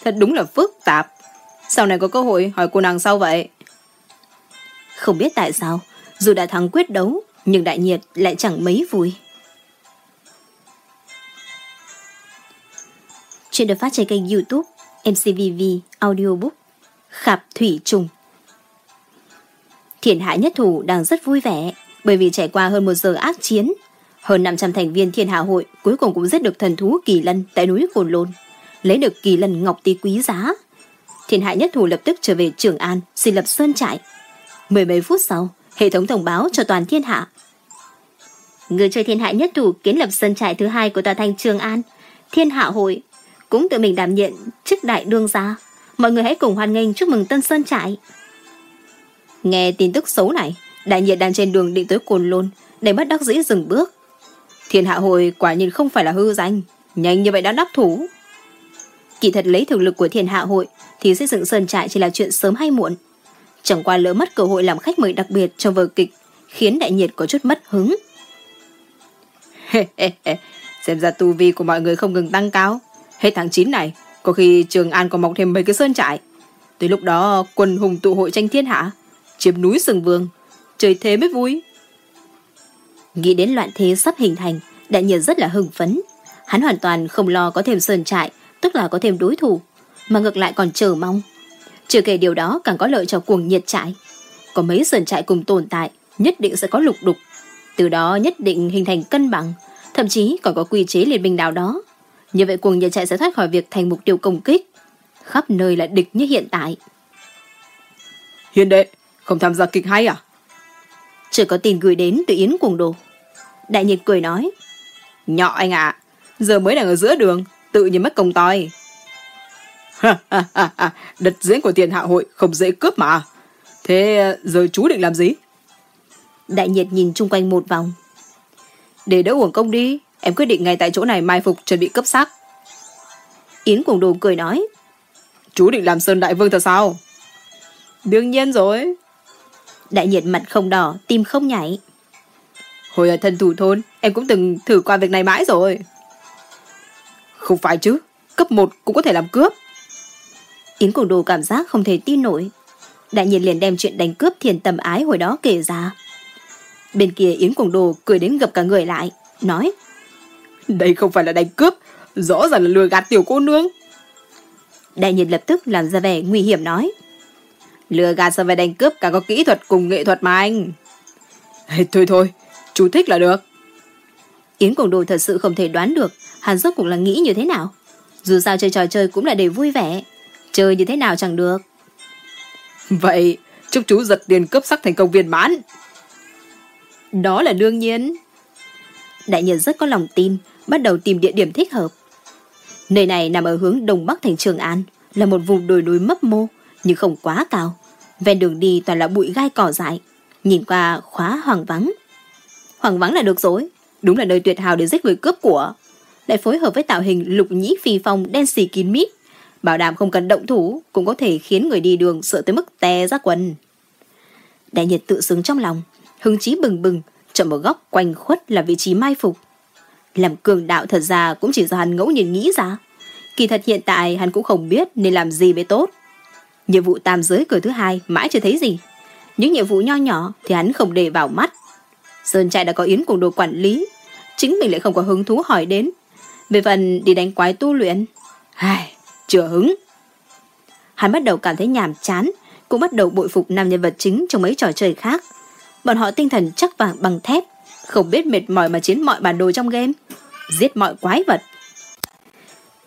Speaker 2: Thật đúng là phức tạp. Sau này có cơ hội hỏi cô nàng sau vậy?
Speaker 1: Không biết tại sao, dù đã thắng quyết đấu, nhưng đại nhiệt lại chẳng mấy vui. Chuyện được phát trên kênh youtube MCVV Audiobook Khạp Thủy Trùng Thiền hạ nhất thủ đang rất vui vẻ bởi vì trải qua hơn một giờ ác chiến. Hơn 500 thành viên thiên hạ hội cuối cùng cũng giết được thần thú kỳ lân tại núi Cồn Lôn, lấy được kỳ lân ngọc tí quý giá. Thiên hạ nhất thủ lập tức trở về Trường An, xin lập sơn trại. Mười mấy phút sau, hệ thống thông báo cho toàn thiên hạ. Người chơi thiên hạ nhất thủ kiến lập sơn trại thứ hai của tòa thành Trường An, thiên hạ hội, cũng tự mình đảm nhận chức đại đương gia. Mọi người hãy cùng hoan nghênh chúc mừng tân sơn trại. Nghe tin tức xấu này, đại nhiệt đang trên đường định tới Cồn Lôn, để bất đắc dĩ dừng bước. Thiên hạ hội quả nhiên không phải là hư danh, nhanh như vậy đã đắc thủ. Kỳ thật lấy thực lực của thiên hạ hội thì xây dựng sơn trại chỉ là chuyện sớm hay muộn. Chẳng qua lỡ mất cơ hội làm khách mời đặc biệt trong vở kịch, khiến đại nhiệt có chút mất hứng.
Speaker 2: Xem ra tu vi của mọi người không ngừng tăng cao. Hết tháng 9 này, có khi Trường An còn mọc thêm mấy cái sơn trại. Tới lúc đó quân hùng tụ hội tranh thiên hạ, chiếm núi sừng vương, chơi thế mới vui.
Speaker 1: Nghĩ đến loạn thế sắp hình thành, đại nhiệt rất là hưng phấn. Hắn hoàn toàn không lo có thêm sơn trại, tức là có thêm đối thủ, mà ngược lại còn chờ mong. Chưa kể điều đó càng có lợi cho cuồng nhiệt trại. Có mấy sơn trại cùng tồn tại, nhất định sẽ có lục đục. Từ đó nhất định hình thành cân bằng, thậm chí còn có quy chế liên minh nào đó. Như vậy cuồng nhiệt trại sẽ thoát khỏi việc thành mục tiêu công kích. Khắp nơi là địch như hiện tại.
Speaker 2: Hiền đệ, không tham gia kịch hay à?
Speaker 1: Chưa có tin gửi đến từ Yến Cuồng Đồ. Đại nhiệt cười nói.
Speaker 2: Nhỏ anh ạ, giờ mới đang ở giữa đường, tự nhiên mất công toi. Đất diễn của tiền hạ hội không dễ cướp mà. Thế ờ, giờ chú định làm gì?
Speaker 1: Đại nhiệt nhìn chung quanh một vòng.
Speaker 2: Để đỡ uổng công đi, em quyết định ngay tại chỗ này mai phục chuẩn bị cấp xác.
Speaker 1: Yến Cuồng Đồ cười nói.
Speaker 2: Chú định làm Sơn Đại Vương thật sao? Đương nhiên rồi.
Speaker 1: Đại nhiệt mặt không đỏ, tim không nhảy.
Speaker 2: Hồi ở thân thủ thôn, em cũng từng thử qua việc này mãi rồi. Không phải chứ, cấp 1 cũng có thể làm cướp.
Speaker 1: Yến Cổ Đồ cảm giác không thể tin nổi. Đại nhiệt liền đem chuyện đánh cướp thiền tầm ái hồi đó kể ra. Bên kia Yến Cổ Đồ cười đến gập cả người lại, nói.
Speaker 2: Đây không phải là đánh cướp, rõ ràng là lừa gạt tiểu cô nương.
Speaker 1: Đại nhiệt lập tức làm ra vẻ nguy hiểm nói.
Speaker 2: Lừa gạt so với đánh cướp cả có kỹ thuật cùng nghệ thuật mà anh. Hey, thôi thôi, chú thích là được.
Speaker 1: Yến Quảng Đồ thật sự không thể đoán được hắn rốt cuộc là nghĩ như thế nào. Dù sao chơi trò chơi cũng là để vui vẻ. Chơi như thế nào chẳng được.
Speaker 2: Vậy, chúc chú giật tiền cướp sắc thành công viên mãn.
Speaker 1: Đó là đương nhiên. Đại nhân rất có lòng tin, bắt đầu tìm địa điểm thích hợp. Nơi này nằm ở hướng đông bắc thành Trường An, là một vùng đồi núi mấp mô, nhưng không quá cao. Ven đường đi toàn là bụi gai cỏ dại, nhìn qua khóa hoàng vắng. Hoàng vắng là được rồi, đúng là nơi tuyệt hảo để giết người cướp của. Lại phối hợp với tạo hình lục nhĩ phi phong đen xì kín mít, bảo đảm không cần động thủ cũng có thể khiến người đi đường sợ tới mức tè ra quần. Đại nhiệt tự xứng trong lòng, hứng chí bừng bừng, chọn một góc quanh khuất là vị trí mai phục. Làm cường đạo thật ra cũng chỉ do hắn ngẫu nhiên nghĩ ra. Kỳ thật hiện tại hắn cũng không biết nên làm gì mới tốt. Nhiệm vụ tam giới cửa thứ hai mãi chưa thấy gì. Những nhiệm vụ nho nhỏ thì hắn không để vào mắt. Sơn trại đã có yến cùng đồ quản lý. Chính mình lại không có hứng thú hỏi đến. Về phần đi đánh quái tu luyện. hài, chưa hứng. Hắn bắt đầu cảm thấy nhàm chán. Cũng bắt đầu bội phục nam nhân vật chính trong mấy trò chơi khác. Bọn họ tinh thần chắc vàng bằng thép. Không biết mệt mỏi mà chiến mọi bản đồ trong game. Giết mọi quái vật.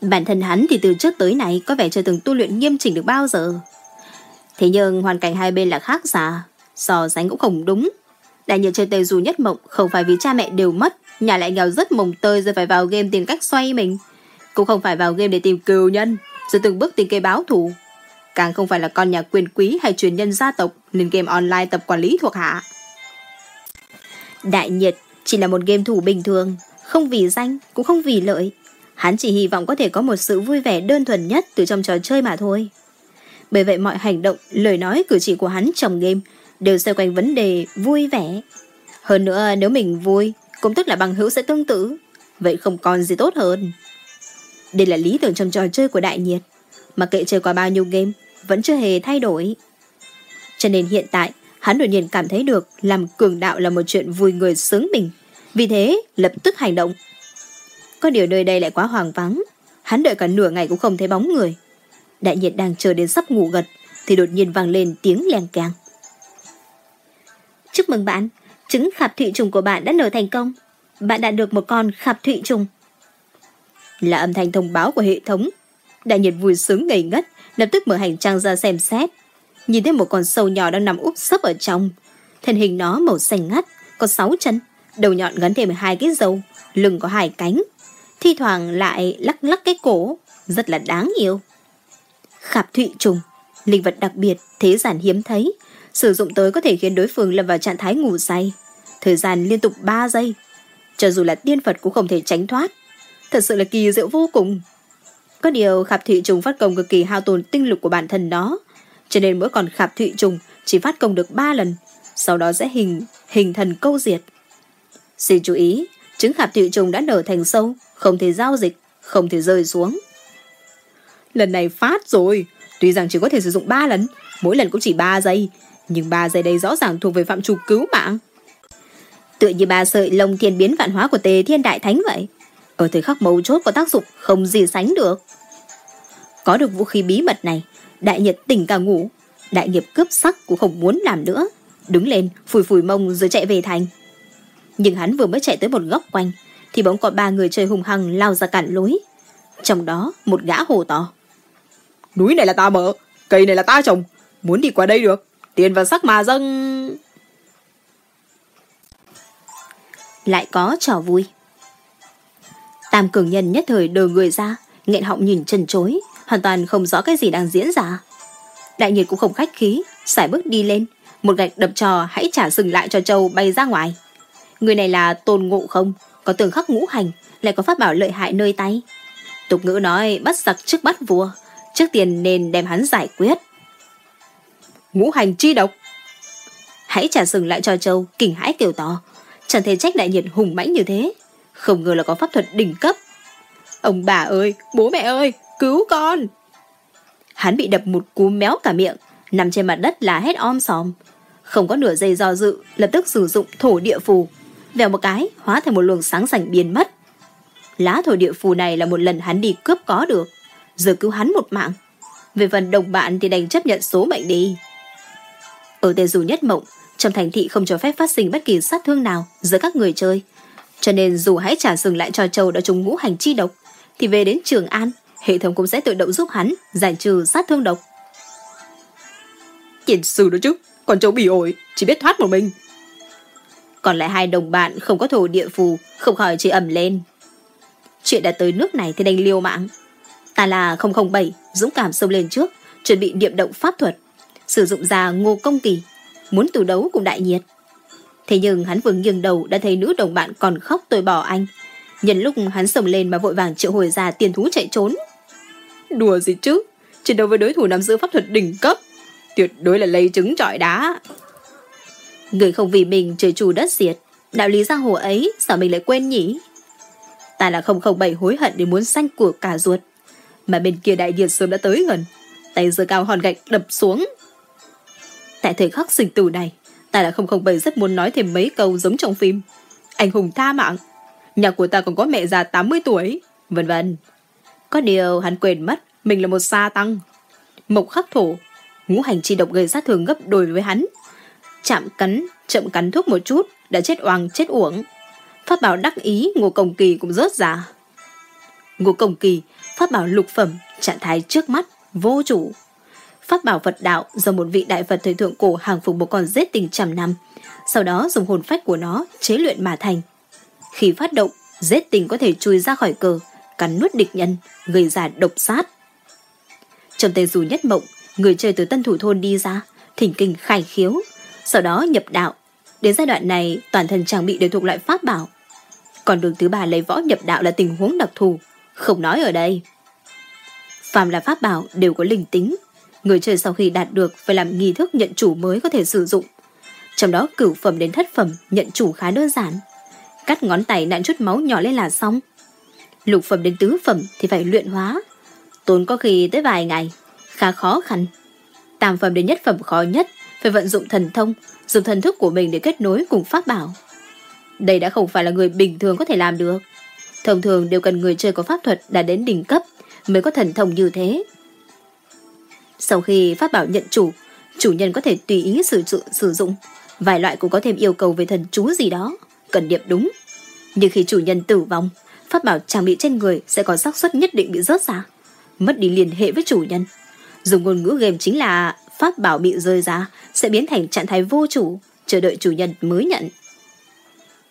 Speaker 1: Bản thân hắn thì từ trước tới nay có vẻ chưa từng tu luyện nghiêm chỉnh được bao giờ. Thế nhưng hoàn cảnh hai bên là khác xa, so sánh cũng không đúng. Đại nhiệt chơi tây dù nhất mộng không phải vì cha mẹ đều mất, nhà lại nghèo rất mồng tơi rồi phải vào game tìm cách xoay mình. Cũng không phải vào game để tìm cừu nhân, rồi từng bước tìm cây báo thù. Càng không phải là con nhà quyền quý hay truyền nhân gia tộc nên game online tập quản lý thuộc hạ. Đại nhiệt chỉ là một game thủ bình thường, không vì danh, cũng không vì lợi. Hắn chỉ hy vọng có thể có một sự vui vẻ đơn thuần nhất từ trong trò chơi mà thôi. Bởi vậy mọi hành động, lời nói, cử chỉ của hắn trong game đều xoay quanh vấn đề vui vẻ. Hơn nữa nếu mình vui, cũng tức là bằng hữu sẽ tương tự. Vậy không còn gì tốt hơn. Đây là lý tưởng trong trò chơi của đại nhiệt. Mà kệ chơi qua bao nhiêu game, vẫn chưa hề thay đổi. Cho nên hiện tại, hắn đột nhiên cảm thấy được làm cường đạo là một chuyện vui người sướng mình. Vì thế, lập tức hành động. Có điều nơi đây lại quá hoang vắng. Hắn đợi cả nửa ngày cũng không thấy bóng người. Đại nhiệt đang chờ đến sắp ngủ gật, thì đột nhiên vang lên tiếng leng keng. Chúc mừng bạn, trứng khạp thụy trùng của bạn đã nở thành công. Bạn đã được một con khạp thụy trùng. Là âm thanh thông báo của hệ thống. Đại nhiệt vui sướng ngây ngất, lập tức mở hành trang ra xem xét. Nhìn thấy một con sâu nhỏ đang nằm úp sấp ở trong. Thân hình nó màu xanh ngắt, có sáu chân, đầu nhọn gắn thêm hai cái dầu, lưng có hai cánh. Thi thoảng lại lắc lắc cái cổ, rất là đáng yêu. Khạp thụy trùng, linh vật đặc biệt, thế giản hiếm thấy, sử dụng tới có thể khiến đối phương lâm vào trạng thái ngủ say. Thời gian liên tục 3 giây. Cho dù là tiên Phật cũng không thể tránh thoát. Thật sự là kỳ diệu vô cùng. Có điều khạp thụy trùng phát công cực kỳ hao tồn tinh lực của bản thân nó. Cho nên mỗi con khạp thụy trùng chỉ phát công được 3 lần. Sau đó sẽ hình hình thần câu diệt. Xin chú ý, trứng khạp thụy trùng đã nở thành sâu, không thể giao dịch, không thể rơi xuống. Lần này phát rồi, tuy rằng chỉ có thể sử dụng 3 lần, mỗi lần cũng chỉ 3 giây, nhưng 3 giây đây rõ ràng thuộc về phạm trù cứu mạng. Tựa như ba sợi lông thiên biến vạn hóa của tề thiên đại thánh vậy. Ở thời khắc mấu chốt có tác dụng không gì sánh được. Có được vũ khí bí mật này, đại nhật tỉnh cả ngủ. Đại nghiệp cướp sắc cũng không muốn làm nữa. Đứng lên, phủi phủi mông rồi chạy về thành. Nhưng hắn vừa mới chạy tới một góc quanh, thì bỗng có ba người chơi hùng hăng lao ra cản lối. Trong đó, một gã hồ to.
Speaker 2: Núi này là ta mở, cây này là ta trồng, muốn đi qua đây được, tiền và sắc mà dâng...
Speaker 1: Lại có trò vui. Tam cường nhân nhất thời đờ người ra, nghẹn họng nhìn chân chối, hoàn toàn không rõ cái gì đang diễn ra. Đại nhiệt cũng không khách khí, xài bước đi lên, một gạch đập trò hãy trả sừng lại cho châu bay ra ngoài. Người này là tôn ngộ không, có tường khắc ngũ hành, lại có pháp bảo lợi hại nơi tay. Tục ngữ nói bắt giặc trước bắt vua, trước tiên nên đem hắn giải quyết.
Speaker 2: Ngũ hành chi độc.
Speaker 1: Hãy trả sừng lại cho châu, kinh hãi kêu to. Chẳng thể trách đại nhiệt hùng mãnh như thế. Không ngờ là có pháp thuật đỉnh cấp.
Speaker 2: Ông bà ơi, bố mẹ ơi, cứu con.
Speaker 1: Hắn bị đập một cú méo cả miệng, nằm trên mặt đất là hết om sòm. Không có nửa giây do dự, lập tức sử dụng thổ địa phù. Vèo một cái, hóa thành một luồng sáng sảnh biến mất. Lá thổ địa phù này là một lần hắn đi cướp có được. Giờ cứu hắn một mạng. Về phần đồng bạn thì đành chấp nhận số mệnh đi. Ở tên dù nhất mộng, trong thành thị không cho phép phát sinh bất kỳ sát thương nào giữa các người chơi. Cho nên dù hãy trả sừng lại cho châu đã trúng ngũ hành chi độc, thì về đến Trường An, hệ thống cũng sẽ tự động giúp hắn giải trừ sát thương độc.
Speaker 2: Tiền sư đó chứ, còn châu bị ổi, chỉ biết thoát một mình.
Speaker 1: Còn lại hai đồng bạn không có thổ địa phù, không khỏi chỉ ẩm lên. Chuyện đã tới nước này thì đành liều mạng. Ta là 007, dũng cảm xông lên trước, chuẩn bị điệp động pháp thuật, sử dụng ra ngô công kỳ, muốn tù đấu cùng đại nhiệt. Thế nhưng hắn vừa nghiêng đầu đã thấy nữ đồng bạn còn khóc tôi bỏ anh. Nhân lúc hắn sồng lên mà vội vàng triệu hồi ra tiền thú chạy trốn.
Speaker 2: Đùa gì chứ, chiến đấu với đối thủ nắm giữ pháp thuật đỉnh cấp. Tuyệt đối là lấy trứng trọi đá.
Speaker 1: Người không vì mình trời chủ đất diệt, đạo lý giang hồ ấy sao mình lại quên nhỉ? Ta là 007 hối hận để muốn sanh của cả ruột. Mà bên kia đại điện sớm đã tới gần, tay giơ cao hòn gạch đập xuống. Tại thời khắc sinh tử này, ta đã không không bày rất muốn nói thêm mấy câu giống trong phim. Anh hùng tha mạng, nhà của ta còn có mẹ già 80 tuổi, vân vân. Có điều hắn quên mất, mình là một sa tăng. Mộc khắc thổ, ngũ hành chi độc gây sát thương gấp đôi với hắn. Chạm cắn, chậm cắn thuốc một chút, đã chết oang chết uổng. Pháp bảo đắc ý Ngô Công Kỳ cũng rớt ra. Ngô Công Kỳ, pháp bảo lục phẩm, trạng thái trước mắt, vô chủ. Pháp bảo vật đạo do một vị đại Phật thời thượng cổ hàng phục một con rết tình trăm năm, sau đó dùng hồn phách của nó chế luyện mà thành. Khi phát động, rết tình có thể chui ra khỏi cờ, cắn nuốt địch nhân, gây ra độc sát. Trong tay dù nhất mộng, người chơi từ tân thủ thôn đi ra, thỉnh kinh khai khiếu, sau đó nhập đạo. Đến giai đoạn này, toàn thân trang bị đều thuộc loại pháp bảo. Còn đường thứ ba lấy võ nhập đạo là tình huống đặc thù, không nói ở đây. Phàm là pháp bảo đều có linh tính, người chơi sau khi đạt được phải làm nghi thức nhận chủ mới có thể sử dụng. Trong đó cửu phẩm đến thất phẩm nhận chủ khá đơn giản. Cắt ngón tay nặn chút máu nhỏ lên là xong. Lục phẩm đến tứ phẩm thì phải luyện hóa. Tốn có khi tới vài ngày, khá khó khăn. Tam phẩm đến nhất phẩm khó nhất, phải vận dụng thần thông, dùng thần thức của mình để kết nối cùng pháp bảo. Đây đã không phải là người bình thường có thể làm được. Thông thường đều cần người chơi có pháp thuật đã đến đỉnh cấp mới có thần thông như thế. Sau khi pháp bảo nhận chủ, chủ nhân có thể tùy ý sử dụng, sử dụng. Vài loại cũng có thêm yêu cầu về thần chú gì đó, cần điểm đúng. Nhưng khi chủ nhân tử vong, pháp bảo trang bị trên người sẽ có xác suất nhất định bị rớt ra, mất đi liên hệ với chủ nhân. Dùng ngôn ngữ game chính là pháp bảo bị rơi ra sẽ biến thành trạng thái vô chủ, chờ đợi chủ nhân mới nhận.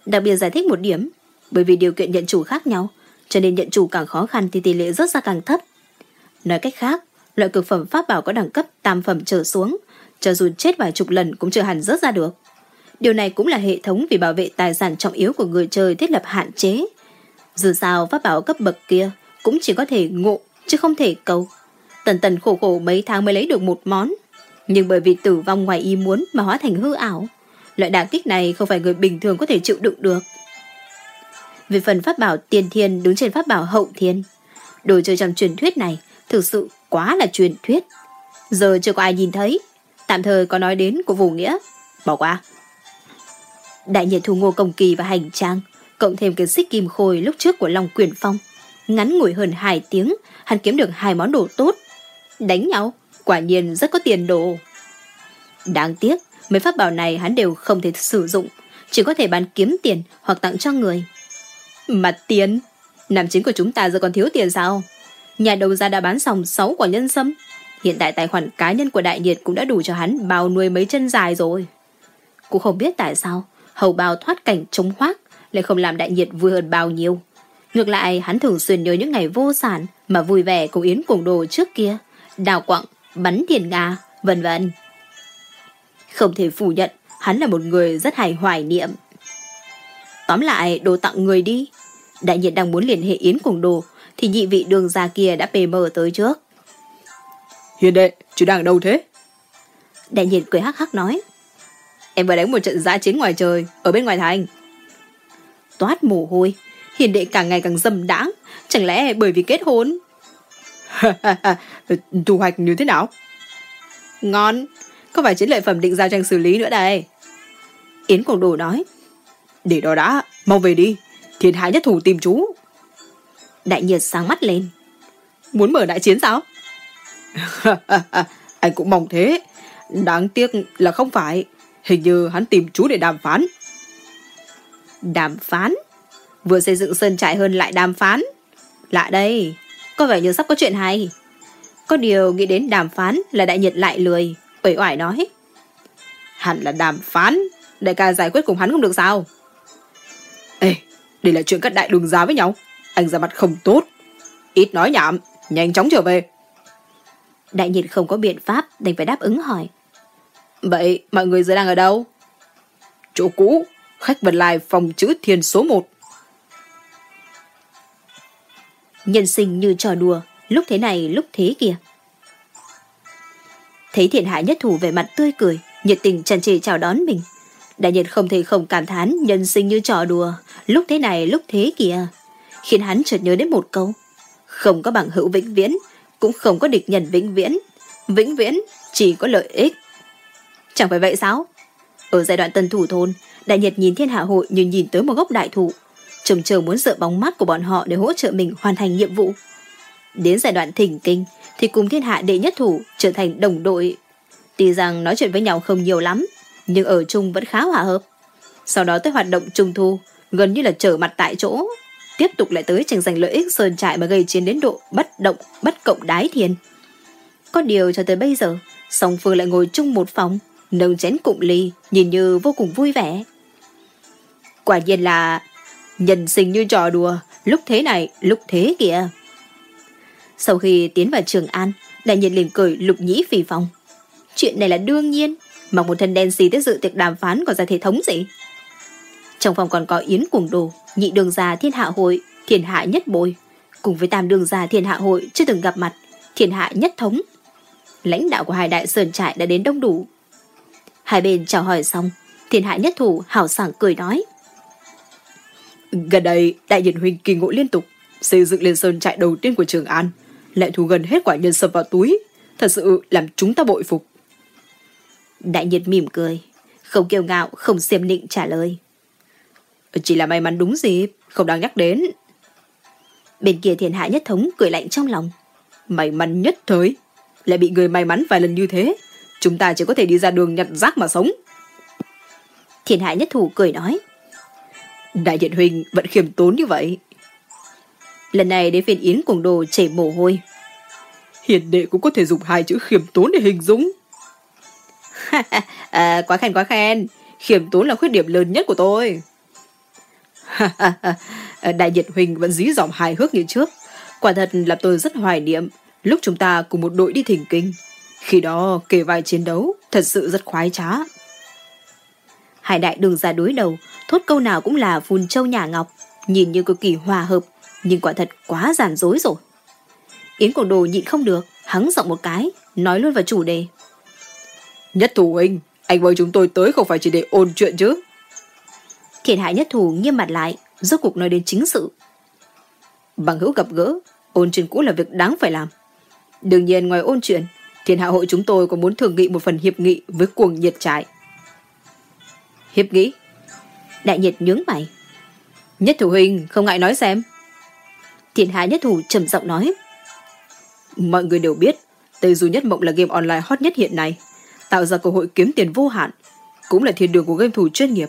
Speaker 1: Đặc biệt giải thích một điểm, bởi vì điều kiện nhận chủ khác nhau, cho nên nhận chủ càng khó khăn thì tỷ lệ rớt ra càng thấp. Nói cách khác, loại cực phẩm pháp bảo có đẳng cấp tam phẩm trở xuống, cho dù chết vài chục lần cũng chưa hẳn rớt ra được. Điều này cũng là hệ thống vì bảo vệ tài sản trọng yếu của người chơi thiết lập hạn chế. Dù sao pháp bảo cấp bậc kia cũng chỉ có thể ngộ chứ không thể cầu. Tần tần khổ khổ mấy tháng mới lấy được một món. Nhưng bởi vì tử vong ngoài ý muốn mà hóa thành hư ảo. Loại đả kích này không phải người bình thường có thể chịu đựng được. Về phần pháp bảo tiền thiên đứng trên pháp bảo hậu thiên. Đồ chơi trong truyền thuyết này thực sự quá là truyền thuyết. Giờ chưa có ai nhìn thấy. Tạm thời có nói đến của vô nghĩa. Bỏ qua. Đại nhiệt thu ngô công kỳ và hành trang, cộng thêm cái xích kim khôi lúc trước của Long Quyền Phong. Ngắn ngủi hơn 2 tiếng, hắn kiếm được hai món đồ tốt. Đánh nhau, quả nhiên rất có tiền đồ. Đáng tiếc, mấy pháp bảo này hắn đều không thể sử dụng, chỉ có thể bán kiếm tiền hoặc tặng cho người. Mặt tiền? Nam chính của chúng ta giờ còn thiếu tiền sao? Nhà đầu ra đã bán xong 6 quả nhân sâm. Hiện tại tài khoản cá nhân của đại nhiệt cũng đã đủ cho hắn bao nuôi mấy chân dài rồi. Cũng không biết tại sao hầu bao thoát cảnh trống hoác lại không làm đại nhiệt vui hơn bao nhiêu. Ngược lại, hắn thường xuyên nhớ những ngày vô sản mà vui vẻ cùng Yến cùng đồ trước kia. Đào quặng, bắn tiền ngà, vân vân. Không thể phủ nhận, hắn là một người rất hài hoài niệm. Tóm lại, đồ tặng người đi. Đại nhiệt đang muốn liên hệ Yến cùng đồ, thì nhị vị đường già kia đã PM tới trước.
Speaker 2: Hiền đệ, chú đang ở đâu thế?
Speaker 1: Đại nhiệt cười hắc hắc nói. Em vừa đánh một trận giã chiến ngoài trời, ở bên ngoài thành. Toát mồ hôi, hiền đệ càng ngày càng dâm đãng, chẳng lẽ bởi vì kết hôn?
Speaker 2: Thu hoạch như thế nào?
Speaker 1: Ngon, có phải chiến lợi phẩm định giao tranh xử lý nữa đây? Yến Quảng Đồ nói.
Speaker 2: Để đó đã, mau về đi, thiên hạ nhất thủ tìm chú.
Speaker 1: Đại nhiệt sáng mắt lên.
Speaker 2: Muốn mở đại chiến sao? Anh cũng mong thế. Đáng tiếc là không phải. Hình như hắn tìm chú để đàm phán.
Speaker 1: Đàm phán? Vừa xây dựng sơn trại hơn lại đàm phán. Lạ đây, có vẻ như sắp có chuyện hay. Có điều nghĩ đến đàm phán là đại nhiệt lại lười, uể oải nói.
Speaker 2: Hẳn là đàm phán, đại ca giải quyết cùng hắn không được sao? Ê, đây là chuyện các đại đường giá với nhau. Anh ra mặt không tốt. Ít nói nhảm, nhanh chóng trở về.
Speaker 1: Đại nhiệt không có biện pháp đành phải đáp ứng hỏi.
Speaker 2: Vậy mọi người giờ đang ở đâu? Chỗ cũ, khách vật lai phòng chữ thiên số 1.
Speaker 1: Nhân sinh như trò đùa, lúc thế này lúc thế kia. Thấy thiện hạ nhất thủ về mặt tươi cười, nhiệt tình tràn trề chào đón mình. Đại nhiệt không thể không cảm thán nhân sinh như trò đùa, lúc thế này lúc thế kia. Khiến hắn chợt nhớ đến một câu. Không có bằng hữu vĩnh viễn, cũng không có địch nhân vĩnh viễn. Vĩnh viễn chỉ có lợi ích. Chẳng phải vậy sao? Ở giai đoạn tân thủ thôn, đại nhiệt nhìn thiên hạ hội như nhìn tới một gốc đại thụ. trầm chờ muốn dựa bóng mắt của bọn họ để hỗ trợ mình hoàn thành nhiệm vụ. Đến giai đoạn thỉnh kinh, thì cùng thiên hạ đệ nhất thủ trở thành đồng đội. Tuy rằng nói chuyện với nhau không nhiều lắm, nhưng ở chung vẫn khá hòa hợp. Sau đó tới hoạt động trung thu, gần như là trở mặt tại chỗ, tiếp tục lại tới tranh giành lợi ích sơn trại mà gây chiến đến độ bất động, bất cộng đái thiền. Có điều cho tới bây giờ, song phương lại ngồi chung một phòng, nâng chén cụm ly, nhìn như vô cùng vui vẻ. Quả nhiên là nhân sinh như trò đùa, lúc thế này, lúc thế kìa. Sau khi tiến vào Trường An, đại nhiệt liền cười lục nhĩ phì phòng. Chuyện này là đương nhiên, mặc một thân đen xì tới dự tiệc đàm phán còn ra thể thống gì. Trong phòng còn có Yến Cuồng Đồ, nhị đường già thiên hạ hội, thiên hạ nhất bồi, cùng với tam đường già thiên hạ hội chưa từng gặp mặt, thiên hạ nhất thống. Lãnh đạo của hai đại sơn trại đã đến đông đủ. Hai bên chào hỏi xong, thiên hạ nhất thủ hào sảng cười nói.
Speaker 2: Gần đây, đại diện huynh kỳ ngộ liên tục, xây dựng lên sơn trại đầu tiên của Trường An, lại thu gần hết quả nhân sâm vào túi, thật sự làm chúng ta bội phục.
Speaker 1: Đại nhiệt mỉm cười, không kiêu ngạo, không xiêm nịnh trả lời.
Speaker 2: Chỉ là may mắn đúng dịp, không đáng nhắc đến.
Speaker 1: Bên kia thiên hạ nhất thống cười lạnh trong lòng.
Speaker 2: May mắn nhất thời, lại bị người may mắn vài lần như thế. Chúng ta chỉ có thể đi ra đường nhặt rác mà sống.
Speaker 1: Thiên hạ nhất thủ cười nói.
Speaker 2: Đại diện huynh vẫn khiêm tốn như vậy.
Speaker 1: Lần này đến phiên Yến cùng đồ chảy mồ hôi.
Speaker 2: Hiền đệ cũng có thể dùng hai chữ khiêm tốn để hình dung. à, quá khen quá khen. Khiêm tốn là khuyết điểm lớn nhất của tôi. Đại nhiệt huỳnh vẫn dí dỏm hài hước như trước. Quả thật là tôi rất hoài niệm lúc chúng ta cùng một đội đi thỉnh kinh. Khi đó kể vai chiến đấu thật sự rất khoái trá.
Speaker 1: Hải đại đường ra đối đầu, thốt câu nào cũng là phun châu nhà ngọc, nhìn như cực kỳ hòa hợp, nhưng quả thật quá giản dối rồi. Yến Cổ Đồ nhịn không được, hắng giọng một cái, nói luôn vào chủ đề.
Speaker 2: Nhất thủ huynh, anh với chúng tôi tới không phải chỉ để ôn chuyện chứ.
Speaker 1: Thiền hại nhất thủ nghiêm mặt lại, rốt cuộc nói đến chính sự.
Speaker 2: Bằng hữu gặp gỡ, ôn chuyện cũ là việc đáng phải làm. Đương nhiên ngoài ôn chuyện, thiên hạ hội chúng tôi còn muốn thường nghị một phần hiệp nghị với cuồng nhiệt trại. Hiệp nghị?
Speaker 1: Đại nhiệt nhướng mày.
Speaker 2: Nhất thủ huynh không ngại nói xem.
Speaker 1: Thiên hạ nhất thủ trầm giọng nói.
Speaker 2: Mọi người đều biết, Tây Du Nhất Mộng là game online hot nhất hiện nay, tạo ra cơ hội kiếm tiền vô hạn, cũng là thiên đường của game thủ chuyên nghiệp.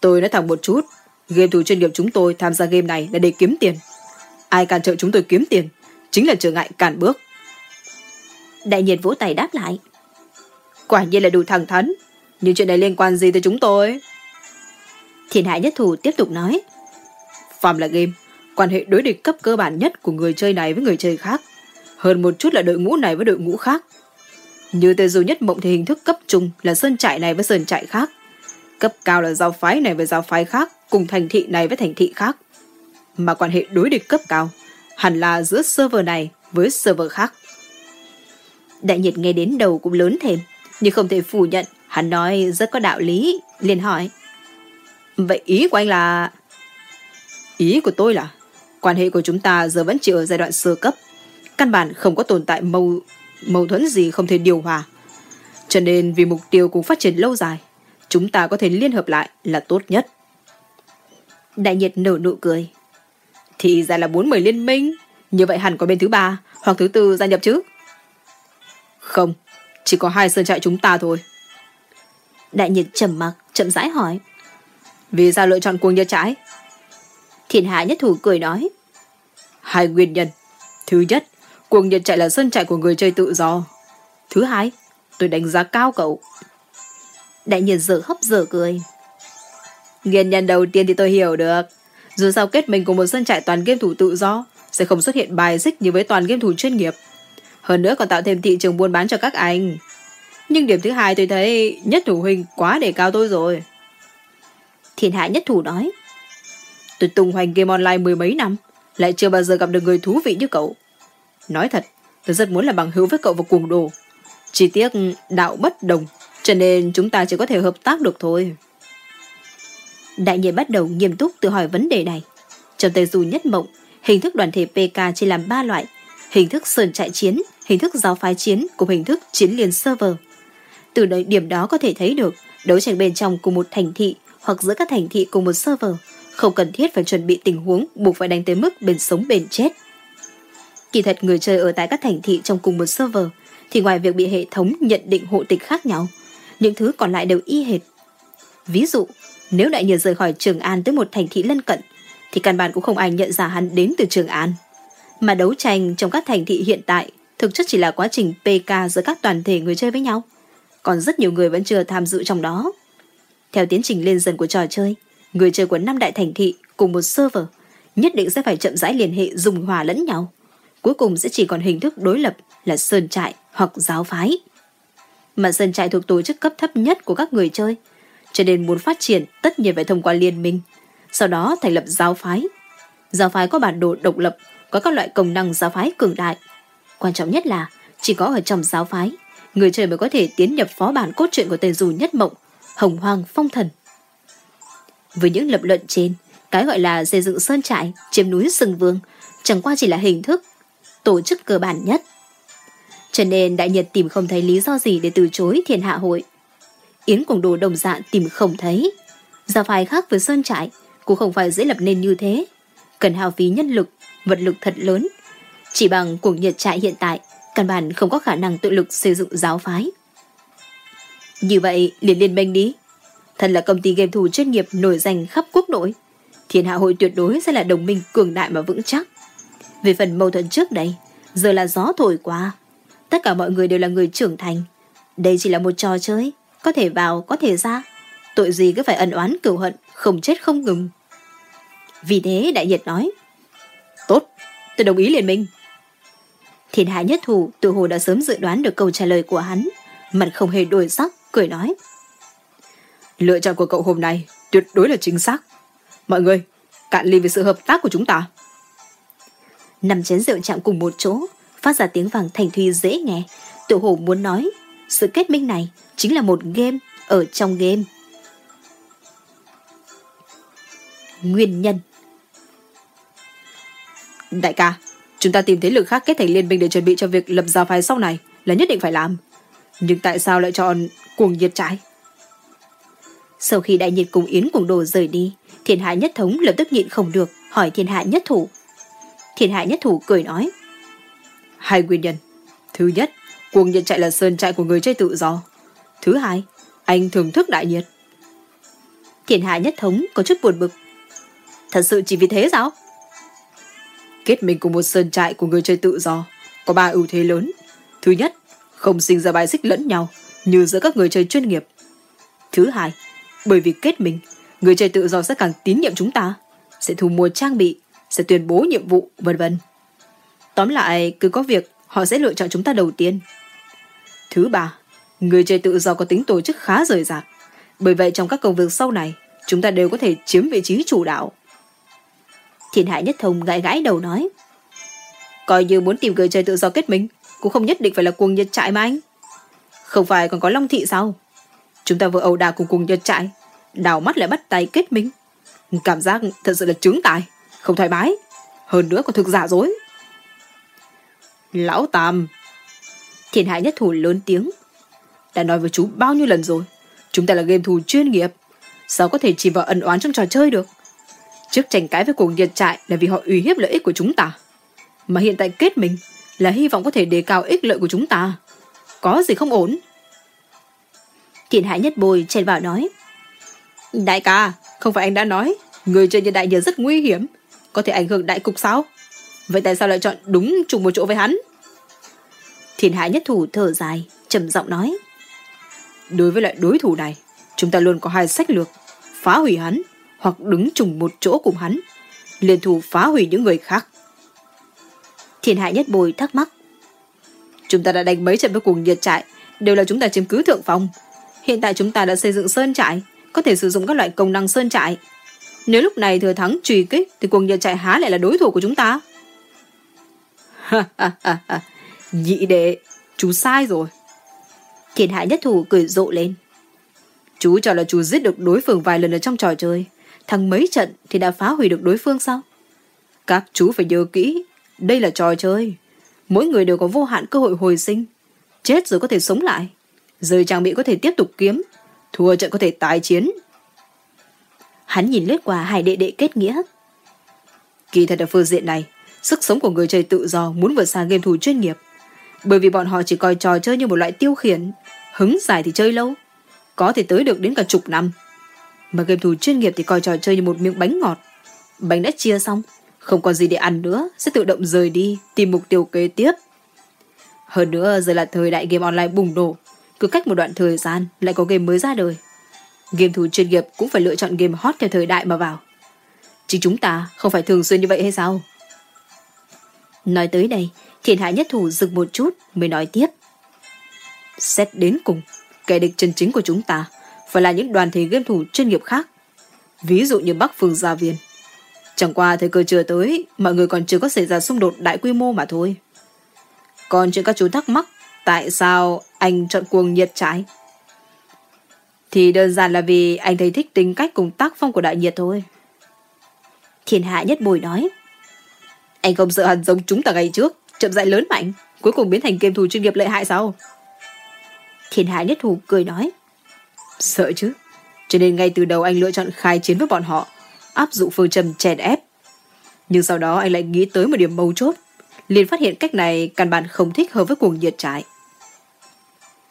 Speaker 2: Tôi nói thẳng một chút, game thủ chuyên nghiệp chúng tôi tham gia game này là để kiếm tiền. Ai cản trợ chúng tôi kiếm tiền, chính là trở ngại cản bước.
Speaker 1: Đại nhiệt vỗ tay đáp lại.
Speaker 2: Quả nhiên là đủ thẳng thắn, nhưng chuyện này liên quan gì tới chúng tôi?
Speaker 1: Thiên hạ nhất thủ tiếp tục nói.
Speaker 2: Phạm là game, quan hệ đối địch cấp cơ bản nhất của người chơi này với người chơi khác. Hơn một chút là đội ngũ này với đội ngũ khác. Như tê dù nhất mộng thì hình thức cấp trung là sơn trại này với sơn trại khác. Cấp cao là giáo phái này với giáo phái khác, cùng thành thị này với thành thị khác. Mà quan hệ đối địch cấp cao hẳn là giữa server này với server khác.
Speaker 1: Đại nhiệt nghe đến đầu cũng lớn thêm, nhưng không thể phủ nhận, hắn nói rất có đạo lý, liền hỏi.
Speaker 2: Vậy ý của anh là... Ý của tôi là, quan hệ của chúng ta giờ vẫn chỉ ở giai đoạn sơ cấp, căn bản không có tồn tại mâu mâu thuẫn gì không thể điều hòa. Cho nên vì mục tiêu cùng phát triển lâu dài, chúng ta có thể liên hợp lại là tốt nhất.
Speaker 1: Đại nhiệt nở nụ cười.
Speaker 2: Thì ra là bốn mười liên minh, như vậy hẳn có bên thứ ba hoặc thứ tư gia nhập chứ? Không, chỉ có hai sơn trại chúng ta thôi.
Speaker 1: Đại nhiệt trầm mặc, chậm rãi hỏi.
Speaker 2: Vì sao lựa chọn cuồng nhiệt trại?
Speaker 1: Thiên hạ nhất thủ cười nói.
Speaker 2: Hai nguyên nhân. Thứ nhất, cuồng nhiệt chạy là sân chạy của người chơi tự do. Thứ hai, tôi đánh giá cao cậu.
Speaker 1: Đại nhiệt dở hấp dở cười.
Speaker 2: Nguyên nhân đầu tiên thì tôi hiểu được. Dù sao kết mình cùng một sân trại toàn game thủ tự do, sẽ không xuất hiện bài xích như với toàn game thủ chuyên nghiệp. Hơn nữa còn tạo thêm thị trường buôn bán cho các anh. Nhưng điểm thứ hai tôi thấy nhất thủ huynh quá đề cao tôi rồi.
Speaker 1: Thiên hạ nhất thủ nói.
Speaker 2: Tôi tung hoành game online mười mấy năm, lại chưa bao giờ gặp được người thú vị như cậu. Nói thật, tôi rất muốn là bằng hữu với cậu và cuồng đồ. Chỉ tiếc đạo bất đồng, cho nên chúng ta chỉ có thể hợp tác được thôi.
Speaker 1: Đại nhiên bắt đầu nghiêm túc tự hỏi vấn đề này. Trong Tây Du Nhất Mộng, hình thức đoàn thể PK chỉ làm 3 loại. Hình thức sơn trại chiến, hình thức giáo phái chiến cùng hình thức chiến liên server. Từ đấy điểm đó có thể thấy được đấu tranh bên trong cùng một thành thị hoặc giữa các thành thị cùng một server không cần thiết phải chuẩn bị tình huống buộc phải đánh tới mức bên sống bên chết. Kỳ thật người chơi ở tại các thành thị trong cùng một server thì ngoài việc bị hệ thống nhận định hộ tịch khác nhau, những thứ còn lại đều y hệt. Ví dụ, nếu đại nhờ rời khỏi Trường An tới một thành thị lân cận, thì căn bản cũng không ai nhận ra hắn đến từ Trường An. Mà đấu tranh trong các thành thị hiện tại thực chất chỉ là quá trình PK giữa các toàn thể người chơi với nhau. Còn rất nhiều người vẫn chưa tham dự trong đó. Theo tiến trình lên dần của trò chơi, người chơi của năm đại thành thị cùng một server nhất định sẽ phải chậm rãi liên hệ dùng hòa lẫn nhau. Cuối cùng sẽ chỉ còn hình thức đối lập là sơn trại hoặc giáo phái. Mà sơn trại thuộc tổ chức cấp thấp nhất của các người chơi, cho nên muốn phát triển tất nhiên phải thông qua liên minh, sau đó thành lập giáo phái. Giáo phái có bản đồ độc lập, có các loại công năng giáo phái cường đại. Quan trọng nhất là chỉ có ở trong giáo phái, người chơi mới có thể tiến nhập phó bản cốt truyện của tên dù nhất mộng, hồng hoang phong thần. Với những lập luận trên, cái gọi là xây dựng sơn trại, chiếm núi sừng vương, chẳng qua chỉ là hình thức, tổ chức cơ bản nhất. Cho nên Đại Nhật tìm không thấy lý do gì để từ chối thiên hạ hội. Yến cùng đồ đồng dạng tìm không thấy. Gia phái khác với sơn trại, cũng không phải dễ lập nên như thế. Cần hao phí nhân lực, vật lực thật lớn. Chỉ bằng cuộc nhật trại hiện tại, căn bản không có khả năng tự lực xây dựng giáo phái. Như vậy, liền liên minh đi. Thật là công ty game thủ chuyên nghiệp nổi danh khắp quốc nội. Thiên hạ hội tuyệt đối sẽ là đồng minh cường đại mà vững chắc. Về phần mâu thuẫn trước đây, giờ là gió thổi qua. Tất cả mọi người đều là người trưởng thành. Đây chỉ là một trò chơi, có thể vào, có thể ra. Tội gì cứ phải ẩn oán cửu hận, không chết không ngừng. Vì thế Đại Nhật nói, Tốt, tôi đồng ý liên minh. Thiên hạ nhất thủ tự hồ đã sớm dự đoán được câu trả lời của hắn, mặt không hề đổi sắc, cười nói.
Speaker 2: Lựa chọn của cậu hôm nay tuyệt đối là chính xác. Mọi người, cạn ly về sự hợp tác của chúng ta.
Speaker 1: Nằm chén rượu chạm cùng một chỗ, phát ra tiếng vàng thành thùy dễ nghe. Tự hổ muốn nói, sự kết minh này chính là một game ở trong game. Nguyên nhân
Speaker 2: Đại ca, chúng ta tìm thế lực khác kết thành liên minh để chuẩn bị cho việc lập giáo phái sau này là nhất định phải làm. Nhưng tại sao lại chọn cuồng nhiệt trái
Speaker 1: Sau khi đại nhiệt cùng Yến cùng đồ rời đi, thiên hạ nhất thống lập tức nhịn không được, hỏi thiên hạ nhất thủ. Thiên hạ nhất thủ cười nói.
Speaker 2: Hai nguyên nhân. Thứ nhất, cuồng nhiệt chạy là sơn trại của người chơi tự do. Thứ hai, anh thưởng thức đại nhiệt.
Speaker 1: Thiên hạ nhất thống có chút buồn bực. Thật sự chỉ vì thế sao?
Speaker 2: Kết mình cùng một sơn trại của người chơi tự do có ba ưu thế lớn. Thứ nhất, không sinh ra bài xích lẫn nhau như giữa các người chơi chuyên nghiệp. Thứ hai, bởi vì kết mình, người chơi tự do sẽ càng tín nhiệm chúng ta, sẽ thu mua trang bị, sẽ tuyên bố nhiệm vụ, vân vân. Tóm lại, cứ có việc, họ sẽ lựa chọn chúng ta đầu tiên. Thứ ba, người chơi tự do có tính tổ chức khá rời rạc. Bởi vậy trong các công việc sau này, chúng ta đều có thể chiếm vị trí chủ đạo.
Speaker 1: Thiên Hải Nhất Thông gãi gãi đầu nói.
Speaker 2: Coi như muốn tìm người chơi tự do kết minh, cũng không nhất định phải là cuồng nhật trại mà anh. Không phải còn có Long Thị sao? Chúng ta vừa ẩu đà cùng cuồng nhật trại, đào mắt lại bắt tay kết minh. Cảm giác thật sự là trướng tài, không thoải mái. Hơn nữa còn thực giả dối. Lão Tam.
Speaker 1: Thiên hại Nhất Thủ lớn tiếng.
Speaker 2: Đã nói với chú bao nhiêu lần rồi. Chúng ta là game thủ chuyên nghiệp. Sao có thể chỉ vào ẩn oán trong trò chơi được? Trước tranh cãi với cuồng nhiệt trại là vì họ uy hiếp lợi ích của chúng ta. Mà hiện tại kết mình là hy vọng có thể đề cao ích lợi của chúng ta. Có gì không ổn?
Speaker 1: Thiên hại Nhất Bồi chen vào nói.
Speaker 2: Đại ca, không phải anh đã nói, người chơi như đại nhờ rất nguy hiểm, có thể ảnh hưởng đại cục sao? Vậy tại sao lại chọn đúng trùng một chỗ với hắn?
Speaker 1: Thiên Hải Nhất Thủ thở dài, trầm giọng nói.
Speaker 2: Đối với loại đối thủ này, chúng ta luôn có hai sách lược, phá hủy hắn hoặc đứng trùng một chỗ cùng hắn, liên thủ phá hủy những người khác.
Speaker 1: Thiên hạ nhất bồi thắc mắc.
Speaker 2: Chúng ta đã đánh mấy trận với cuồng nhiệt trại, đều là chúng ta chiếm cứ thượng phòng. Hiện tại chúng ta đã xây dựng sơn trại, có thể sử dụng các loại công năng sơn trại. Nếu lúc này thừa thắng truy kích thì cuồng nhiệt chạy há lại là đối thủ của chúng ta. Nhị đệ, chú sai rồi.
Speaker 1: thiền hại nhất thủ cười rộ lên.
Speaker 2: Chú cho là chú giết được đối phương vài lần ở trong trò chơi. Thằng mấy trận thì đã phá hủy được đối phương sao? Các chú phải nhớ kỹ, đây là trò chơi. Mỗi người đều có vô hạn cơ hội hồi sinh. Chết rồi có thể sống lại. Rơi trang bị có thể tiếp tục kiếm. Thua trận có thể tái chiến.
Speaker 1: Hắn nhìn lướt qua hai đệ đệ kết nghĩa.
Speaker 2: Kỳ thật ở phương diện này, sức sống của người chơi tự do muốn vượt xa game thủ chuyên nghiệp. Bởi vì bọn họ chỉ coi trò chơi như một loại tiêu khiển. Hứng dài thì chơi lâu. Có thể tới được đến cả chục năm. Mà game thủ chuyên nghiệp thì coi trò chơi như một miếng bánh ngọt. Bánh đã chia xong, không còn gì để ăn nữa, sẽ tự động rời đi, tìm mục tiêu kế tiếp. Hơn nữa, giờ là thời đại game online bùng nổ. Cứ cách một đoạn thời gian, lại có game mới ra đời. Game thủ chuyên nghiệp cũng phải lựa chọn game hot theo thời đại mà vào. Chính chúng ta không phải thường xuyên như vậy hay sao?
Speaker 1: Nói tới đây, thiền hạ nhất thủ dừng một chút mới nói tiếp.
Speaker 2: Xét đến cùng, kẻ địch chân chính của chúng ta phải là những đoàn thể game thủ chuyên nghiệp khác. Ví dụ như Bắc Phương Gia Viên. Chẳng qua thời cơ chưa tới, mọi người còn chưa có xảy ra xung đột đại quy mô mà thôi. Còn chuyện các chú thắc mắc, tại sao anh chọn cuồng nhiệt trái? Thì đơn giản là vì anh thấy thích tính cách cùng tác phong của đại nhiệt thôi.
Speaker 1: Thiên hạ nhất bồi nói.
Speaker 2: Anh không sợ hẳn giống chúng ta ngày trước, chậm dại lớn mạnh, cuối cùng biến thành game thủ chuyên nghiệp lợi hại sao?
Speaker 1: Thiên hạ nhất thủ cười nói.
Speaker 2: Sợ chứ, cho nên ngay từ đầu anh lựa chọn khai chiến với bọn họ, áp dụng phương châm chèn ép. Nhưng sau đó anh lại nghĩ tới một điểm mấu chốt, liền phát hiện cách này căn bản không thích hợp với cuồng nhiệt trại.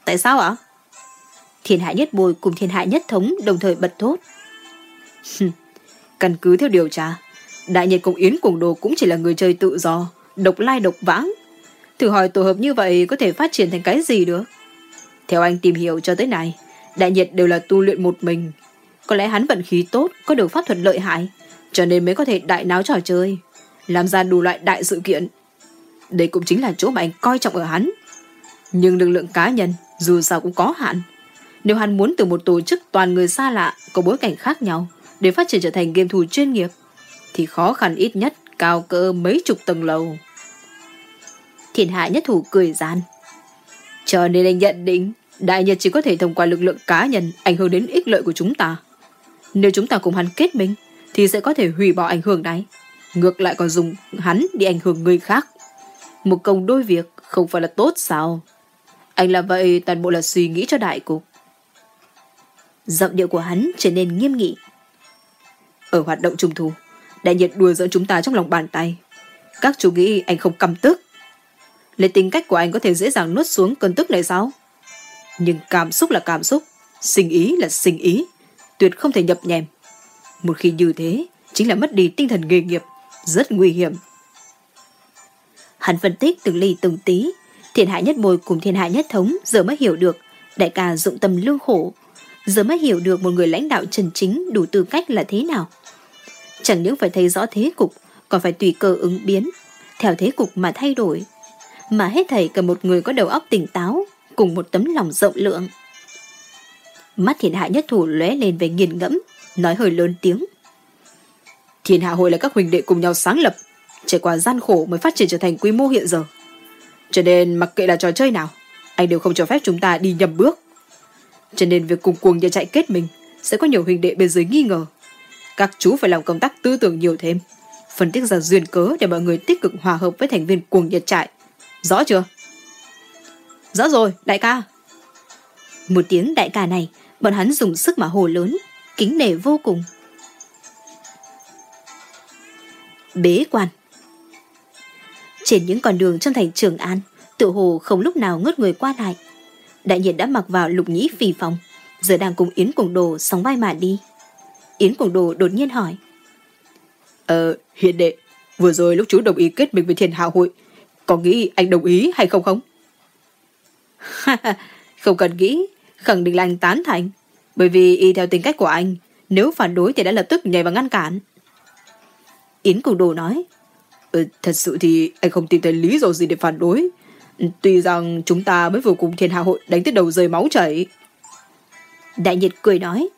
Speaker 2: Tại sao ạ?
Speaker 1: Thiên hạ nhất bồi cùng thiên hạ nhất thống đồng thời bật thốt.
Speaker 2: Căn cứ theo điều tra, đại nhật cùng Yến cùng đồ cũng chỉ là người chơi tự do, độc lai độc vãng. Thử hỏi tổ hợp như vậy có thể phát triển thành cái gì được? Theo anh tìm hiểu cho tới này, đại nhật đều là tu luyện một mình. Có lẽ hắn vận khí tốt, có được pháp thuật lợi hại, cho nên mới có thể đại náo trò chơi, làm ra đủ loại đại sự kiện. Đây cũng chính là chỗ mà anh coi trọng ở hắn. Nhưng lực lượng cá nhân dù sao cũng có hạn. Nếu hắn muốn từ một tổ chức toàn người xa lạ có bối cảnh khác nhau để phát triển trở thành game thủ chuyên nghiệp, thì khó khăn ít nhất cao cỡ mấy chục tầng lầu.
Speaker 1: Thiên hạ nhất thủ cười gian.
Speaker 2: Cho nên anh nhận định Đại Nhật chỉ có thể thông qua lực lượng cá nhân ảnh hưởng đến ích lợi của chúng ta. Nếu chúng ta cùng hắn kết minh, thì sẽ có thể hủy bỏ ảnh hưởng này. Ngược lại còn dùng hắn đi ảnh hưởng người khác. Một công đôi việc không phải là tốt sao? Anh làm vậy toàn bộ là suy nghĩ cho đại cục.
Speaker 1: Giọng điệu của hắn trở nên nghiêm nghị.
Speaker 2: Ở hoạt động trung thu, đại nhiệt đùa giỡn chúng ta trong lòng bàn tay. Các chú nghĩ anh không căm tức. Lấy tính cách của anh có thể dễ dàng nuốt xuống cơn tức này sao? Nhưng cảm xúc là cảm xúc, sinh ý là sinh ý, tuyệt không thể nhập nhèm. Một khi như thế, chính là mất đi tinh thần nghề nghiệp, rất nguy hiểm.
Speaker 1: Hắn phân tích từng ly từng tí, thiên hạ nhất bồi cùng thiên hạ nhất thống giờ mới hiểu được đại ca dụng tâm lương khổ, giờ mới hiểu được một người lãnh đạo chân chính đủ tư cách là thế nào. Chẳng những phải thấy rõ thế cục, còn phải tùy cơ ứng biến, theo thế cục mà thay đổi. Mà hết thầy cần một người có đầu óc tỉnh táo, cùng một tấm lòng rộng lượng. Mắt thiên hạ nhất thủ lóe lên về nghiền ngẫm, nói hơi lớn tiếng.
Speaker 2: Thiên hạ hội là các huỳnh đệ cùng nhau sáng lập, trải qua gian khổ mới phát triển trở thành quy mô hiện giờ. Cho nên mặc kệ là trò chơi nào, anh đều không cho phép chúng ta đi nhầm bước. Cho nên việc cùng cuồng nhà chạy kết mình sẽ có nhiều huynh đệ bên dưới nghi ngờ. Các chú phải làm công tác tư tưởng nhiều thêm, phân tích ra duyên cớ để mọi người tích cực hòa hợp với thành viên cuồng nhật trại. Rõ chưa? Rõ rồi, đại ca.
Speaker 1: Một tiếng đại ca này, bọn hắn dùng sức mà hồ lớn, kính nể vô cùng. Bế quan Trên những con đường trong thành Trường An, tự hồ không lúc nào ngớt người qua lại. Đại nhiệt đã mặc vào lục nhĩ phì phòng, giờ đang cùng Yến Cuồng Đồ sóng vai mà đi. Yến Cuồng Đồ đột nhiên hỏi.
Speaker 2: Ờ, hiện đệ, vừa rồi lúc chú đồng ý kết mình với thiên hạ hội, có nghĩ anh đồng ý hay không không? không cần nghĩ, khẳng định là anh tán thành. Bởi vì y theo tính cách của anh, nếu phản đối thì đã lập tức nhảy vào ngăn cản.
Speaker 1: Yến Cùng Đồ nói,
Speaker 2: Ừ, thật sự thì anh không tìm thấy lý do gì để phản đối. Tuy rằng chúng ta mới vừa cùng thiên hạ hội đánh tới đầu rơi máu chảy.
Speaker 1: Đại nhiệt cười nói.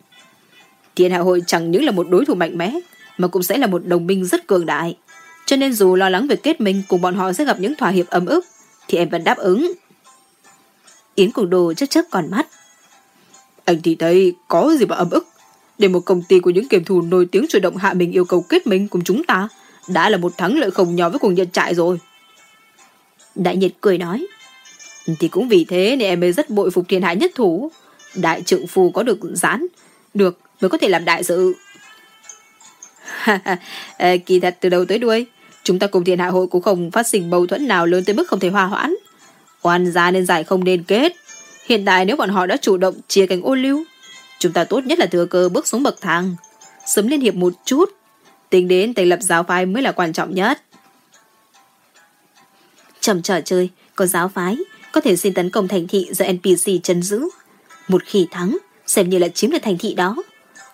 Speaker 2: Thiên hạ hội chẳng những là một đối thủ mạnh mẽ, mà cũng sẽ là một đồng minh rất cường đại. Cho nên dù lo lắng về kết minh cùng bọn họ sẽ gặp những thỏa hiệp ấm ức, thì em vẫn đáp ứng.
Speaker 1: Yến Cùng Đồ chớp chớp còn mắt.
Speaker 2: Anh thì thấy có gì mà ấm ức. Để một công ty của những kiểm thù nổi tiếng chủ động hạ mình yêu cầu kết minh cùng chúng ta, đã là một thắng lợi không nhỏ với cùng nhân trại rồi.
Speaker 1: Đại nhiệt cười nói.
Speaker 2: Thì cũng vì thế nên em mới rất bội phục thiên hạ nhất thủ. Đại trượng phu có được giãn, được mới có thể làm đại sự. Ờ, kỳ thật từ đầu tới đuôi, chúng ta cùng thiên hạ hội cũng không phát sinh mâu thuẫn nào lớn tới mức không thể hòa hoãn. Oan gia nên giải không nên kết. Hiện tại nếu bọn họ đã chủ động chia cánh ô lưu, chúng ta tốt nhất là thừa cơ bước xuống bậc thang. Sớm liên hiệp một chút, tính đến thành lập giáo phái mới là quan trọng nhất.
Speaker 1: Trong trò chơi, có giáo phái, có thể xin tấn công thành thị do NPC chấn giữ. Một khi thắng, xem như là chiếm được thành thị đó.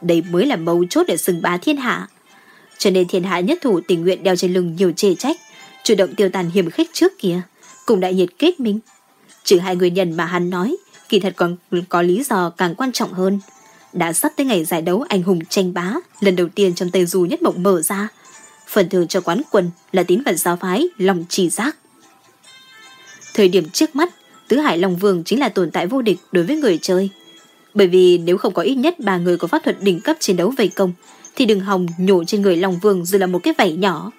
Speaker 1: Đây mới là mấu chốt để sừng bá thiên hạ. Cho nên thiên hạ nhất thủ tình nguyện đeo trên lưng nhiều chê trách, chủ động tiêu tàn hiểm khích trước kia, cùng đại nhiệt kết minh. Trừ hai nguyên nhân mà hắn nói, kỳ thật còn có lý do càng quan trọng hơn. Đã sắp tới ngày giải đấu anh hùng tranh bá, lần đầu tiên trong Tây Du nhất mộng mở ra. Phần thưởng cho quán quân là tín vật giáo phái lòng trì giác. Thời điểm trước mắt, Tứ Hải Long Vương chính là tồn tại vô địch đối với người chơi. Bởi vì nếu không có ít nhất ba người có pháp thuật đỉnh cấp chiến đấu vây công, thì đừng hòng nhổ trên người Long Vương dù là một cái vảy nhỏ.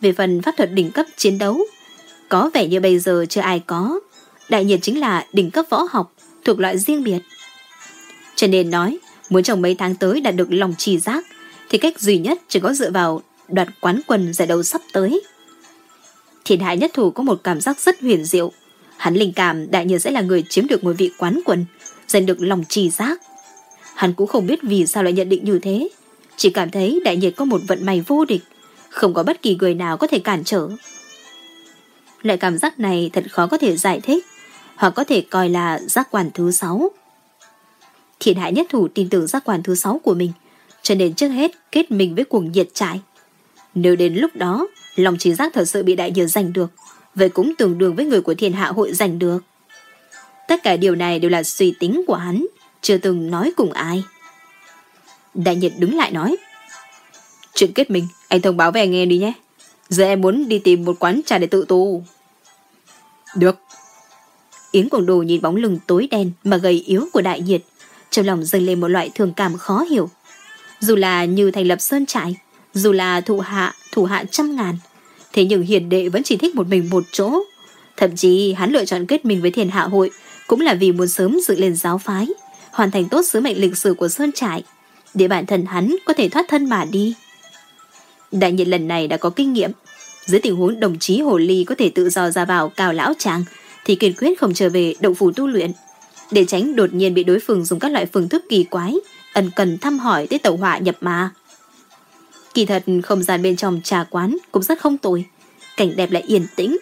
Speaker 1: Về phần pháp thuật đỉnh cấp chiến đấu, có vẻ như bây giờ chưa ai có. Đại nhiệt chính là đỉnh cấp võ học, thuộc loại riêng biệt. Cho nên nói, muốn trong mấy tháng tới đạt được lòng trì giác, thì cách duy nhất chỉ có dựa vào đoạt quán quân giải đấu sắp tới. Thiên hạ nhất thủ có một cảm giác rất huyền diệu. Hắn linh cảm đại nhiên sẽ là người chiếm được ngôi vị quán quân, giành được lòng trì giác. Hắn cũng không biết vì sao lại nhận định như thế. Chỉ cảm thấy đại nhiệt có một vận may vô địch, không có bất kỳ người nào có thể cản trở. Loại cảm giác này thật khó có thể giải thích, hoặc có thể coi là giác quan thứ sáu. thiện hại nhất thủ tin tưởng giác quan thứ sáu của mình, cho nên trước hết kết mình với cuồng nhiệt trại. Nếu đến lúc đó lòng trí giác thật sự bị đại nhiệt giành được, vậy cũng tương đương với người của thiên hạ hội giành được. Tất cả điều này đều là suy tính của hắn, chưa từng nói cùng ai. Đại nhiệt đứng lại nói. Chuyện kết mình, anh thông báo về anh nghe đi nhé. Giờ em muốn đi tìm một quán trà để tự tu.
Speaker 2: Được.
Speaker 1: Yến Quảng Đồ nhìn bóng lưng tối đen mà gầy yếu của đại nhiệt, trong lòng dâng lên một loại thường cảm khó hiểu. Dù là như thành lập sơn trại, dù là thủ hạ, thủ hạ trăm ngàn, thế nhưng hiền đệ vẫn chỉ thích một mình một chỗ. Thậm chí hắn lựa chọn kết mình với thiền hạ hội cũng là vì muốn sớm dựng lên giáo phái, hoàn thành tốt sứ mệnh lịch sử của Sơn Trại, để bản thân hắn có thể thoát thân mà đi. Đại nhiệt lần này đã có kinh nghiệm, dưới tình huống đồng chí Hồ Ly có thể tự do ra vào cao lão chàng, thì kiên quyết không trở về động phủ tu luyện, để tránh đột nhiên bị đối phương dùng các loại phương thức kỳ quái, ẩn cần thăm hỏi tới tàu họa nhập ma. Kỳ thật không gian bên trong trà quán cũng rất không tồi, cảnh đẹp lại yên tĩnh,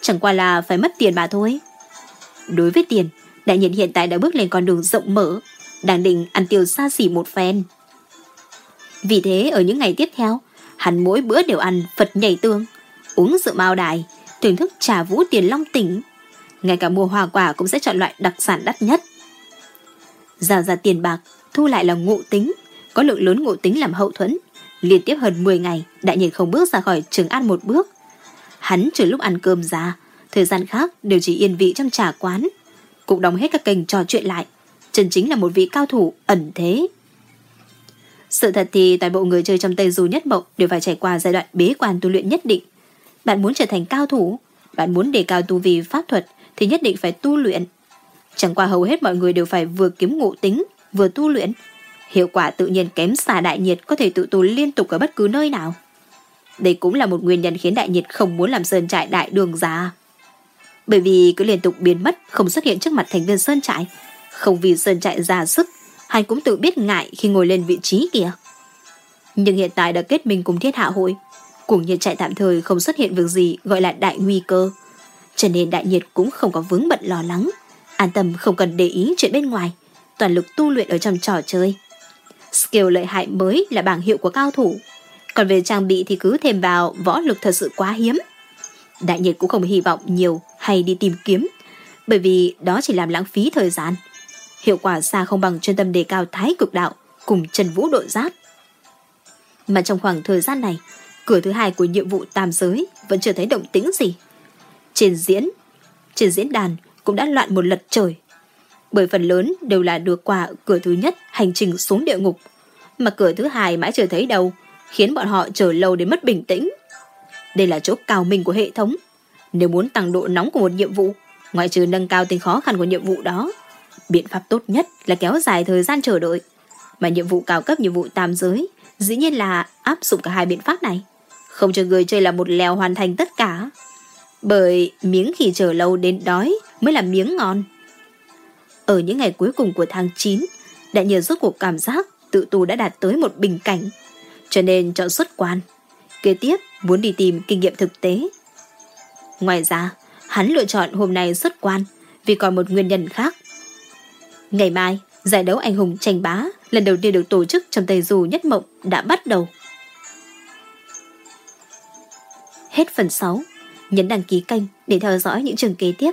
Speaker 1: chẳng qua là phải mất tiền mà thôi. Đối với tiền, đại nhiệt hiện tại đã bước lên con đường rộng mở, đang định ăn tiêu xa xỉ một phen. Vì thế ở những ngày tiếp theo, hắn mỗi bữa đều ăn Phật nhảy tương, uống rượu mao đài, thưởng thức trà vũ tiền long tỉnh. Ngay cả mua hoa quả cũng sẽ chọn loại đặc sản đắt nhất. Giao ra tiền bạc, thu lại là ngộ tính, có lượng lớn ngộ tính làm hậu thuẫn. Liên tiếp hơn 10 ngày, đại nhiệt không bước ra khỏi trường ăn một bước. Hắn trừ lúc ăn cơm ra, thời gian khác đều chỉ yên vị trong trà quán. Cũng đóng hết các kênh trò chuyện lại. Chân chính là một vị cao thủ ẩn thế. Sự thật thì toàn bộ người chơi trong Tây Du Nhất Mộng đều phải trải qua giai đoạn bế quan tu luyện nhất định. Bạn muốn trở thành cao thủ, bạn muốn đề cao tu vi pháp thuật thì nhất định phải tu luyện. Chẳng qua hầu hết mọi người đều phải vừa kiếm ngộ tính, vừa tu luyện. Hiệu quả tự nhiên kém xa đại nhiệt có thể tự tu liên tục ở bất cứ nơi nào. Đây cũng là một nguyên nhân khiến đại nhiệt không muốn làm sơn trại đại đường già. Bởi vì cứ liên tục biến mất, không xuất hiện trước mặt thành viên sơn trại. Không vì sơn trại ra sức, hắn cũng tự biết ngại khi ngồi lên vị trí kia. Nhưng hiện tại đã kết minh cùng thiết hạ hội, cùng nhiệt trại tạm thời không xuất hiện việc gì gọi là đại nguy cơ. Cho nên đại nhiệt cũng không có vướng bận lo lắng, an tâm không cần để ý chuyện bên ngoài, toàn lực tu luyện ở trong trò chơi. Skill lợi hại mới là bảng hiệu của cao thủ, Còn về trang bị thì cứ thêm vào võ lực thật sự quá hiếm. Đại nhiệt cũng không hy vọng nhiều hay đi tìm kiếm, bởi vì đó chỉ làm lãng phí thời gian. Hiệu quả xa không bằng chuyên tâm đề cao thái cực đạo cùng Trần Vũ đội giáp. Mà trong khoảng thời gian này, cửa thứ hai của nhiệm vụ tam giới vẫn chưa thấy động tĩnh gì. Trên diễn, trên diễn đàn cũng đã loạn một lật trời. Bởi phần lớn đều là được qua cửa thứ nhất hành trình xuống địa ngục, mà cửa thứ hai mãi chưa thấy đâu, khiến bọn họ chờ lâu đến mất bình tĩnh. Đây là chỗ cao minh của hệ thống. Nếu muốn tăng độ nóng của một nhiệm vụ, ngoại trừ nâng cao tính khó khăn của nhiệm vụ đó, biện pháp tốt nhất là kéo dài thời gian chờ đợi. Mà nhiệm vụ cao cấp nhiệm vụ tam giới, dĩ nhiên là áp dụng cả hai biện pháp này. Không cho người chơi là một lèo hoàn thành tất cả. Bởi miếng khi chờ lâu đến đói mới là miếng ngon. Ở những ngày cuối cùng của tháng 9, đại nhờ rốt cuộc cảm giác tự tù đã đạt tới một bình cảnh. Cho nên chọn xuất quan. Kế tiếp muốn đi tìm kinh nghiệm thực tế. Ngoài ra, hắn lựa chọn hôm nay xuất quan vì còn một nguyên nhân khác. Ngày mai, giải đấu anh hùng tranh bá lần đầu tiên được tổ chức trong Tây Du Nhất Mộng đã bắt đầu. Hết phần 6. Nhấn đăng ký kênh để theo dõi những trường kế tiếp.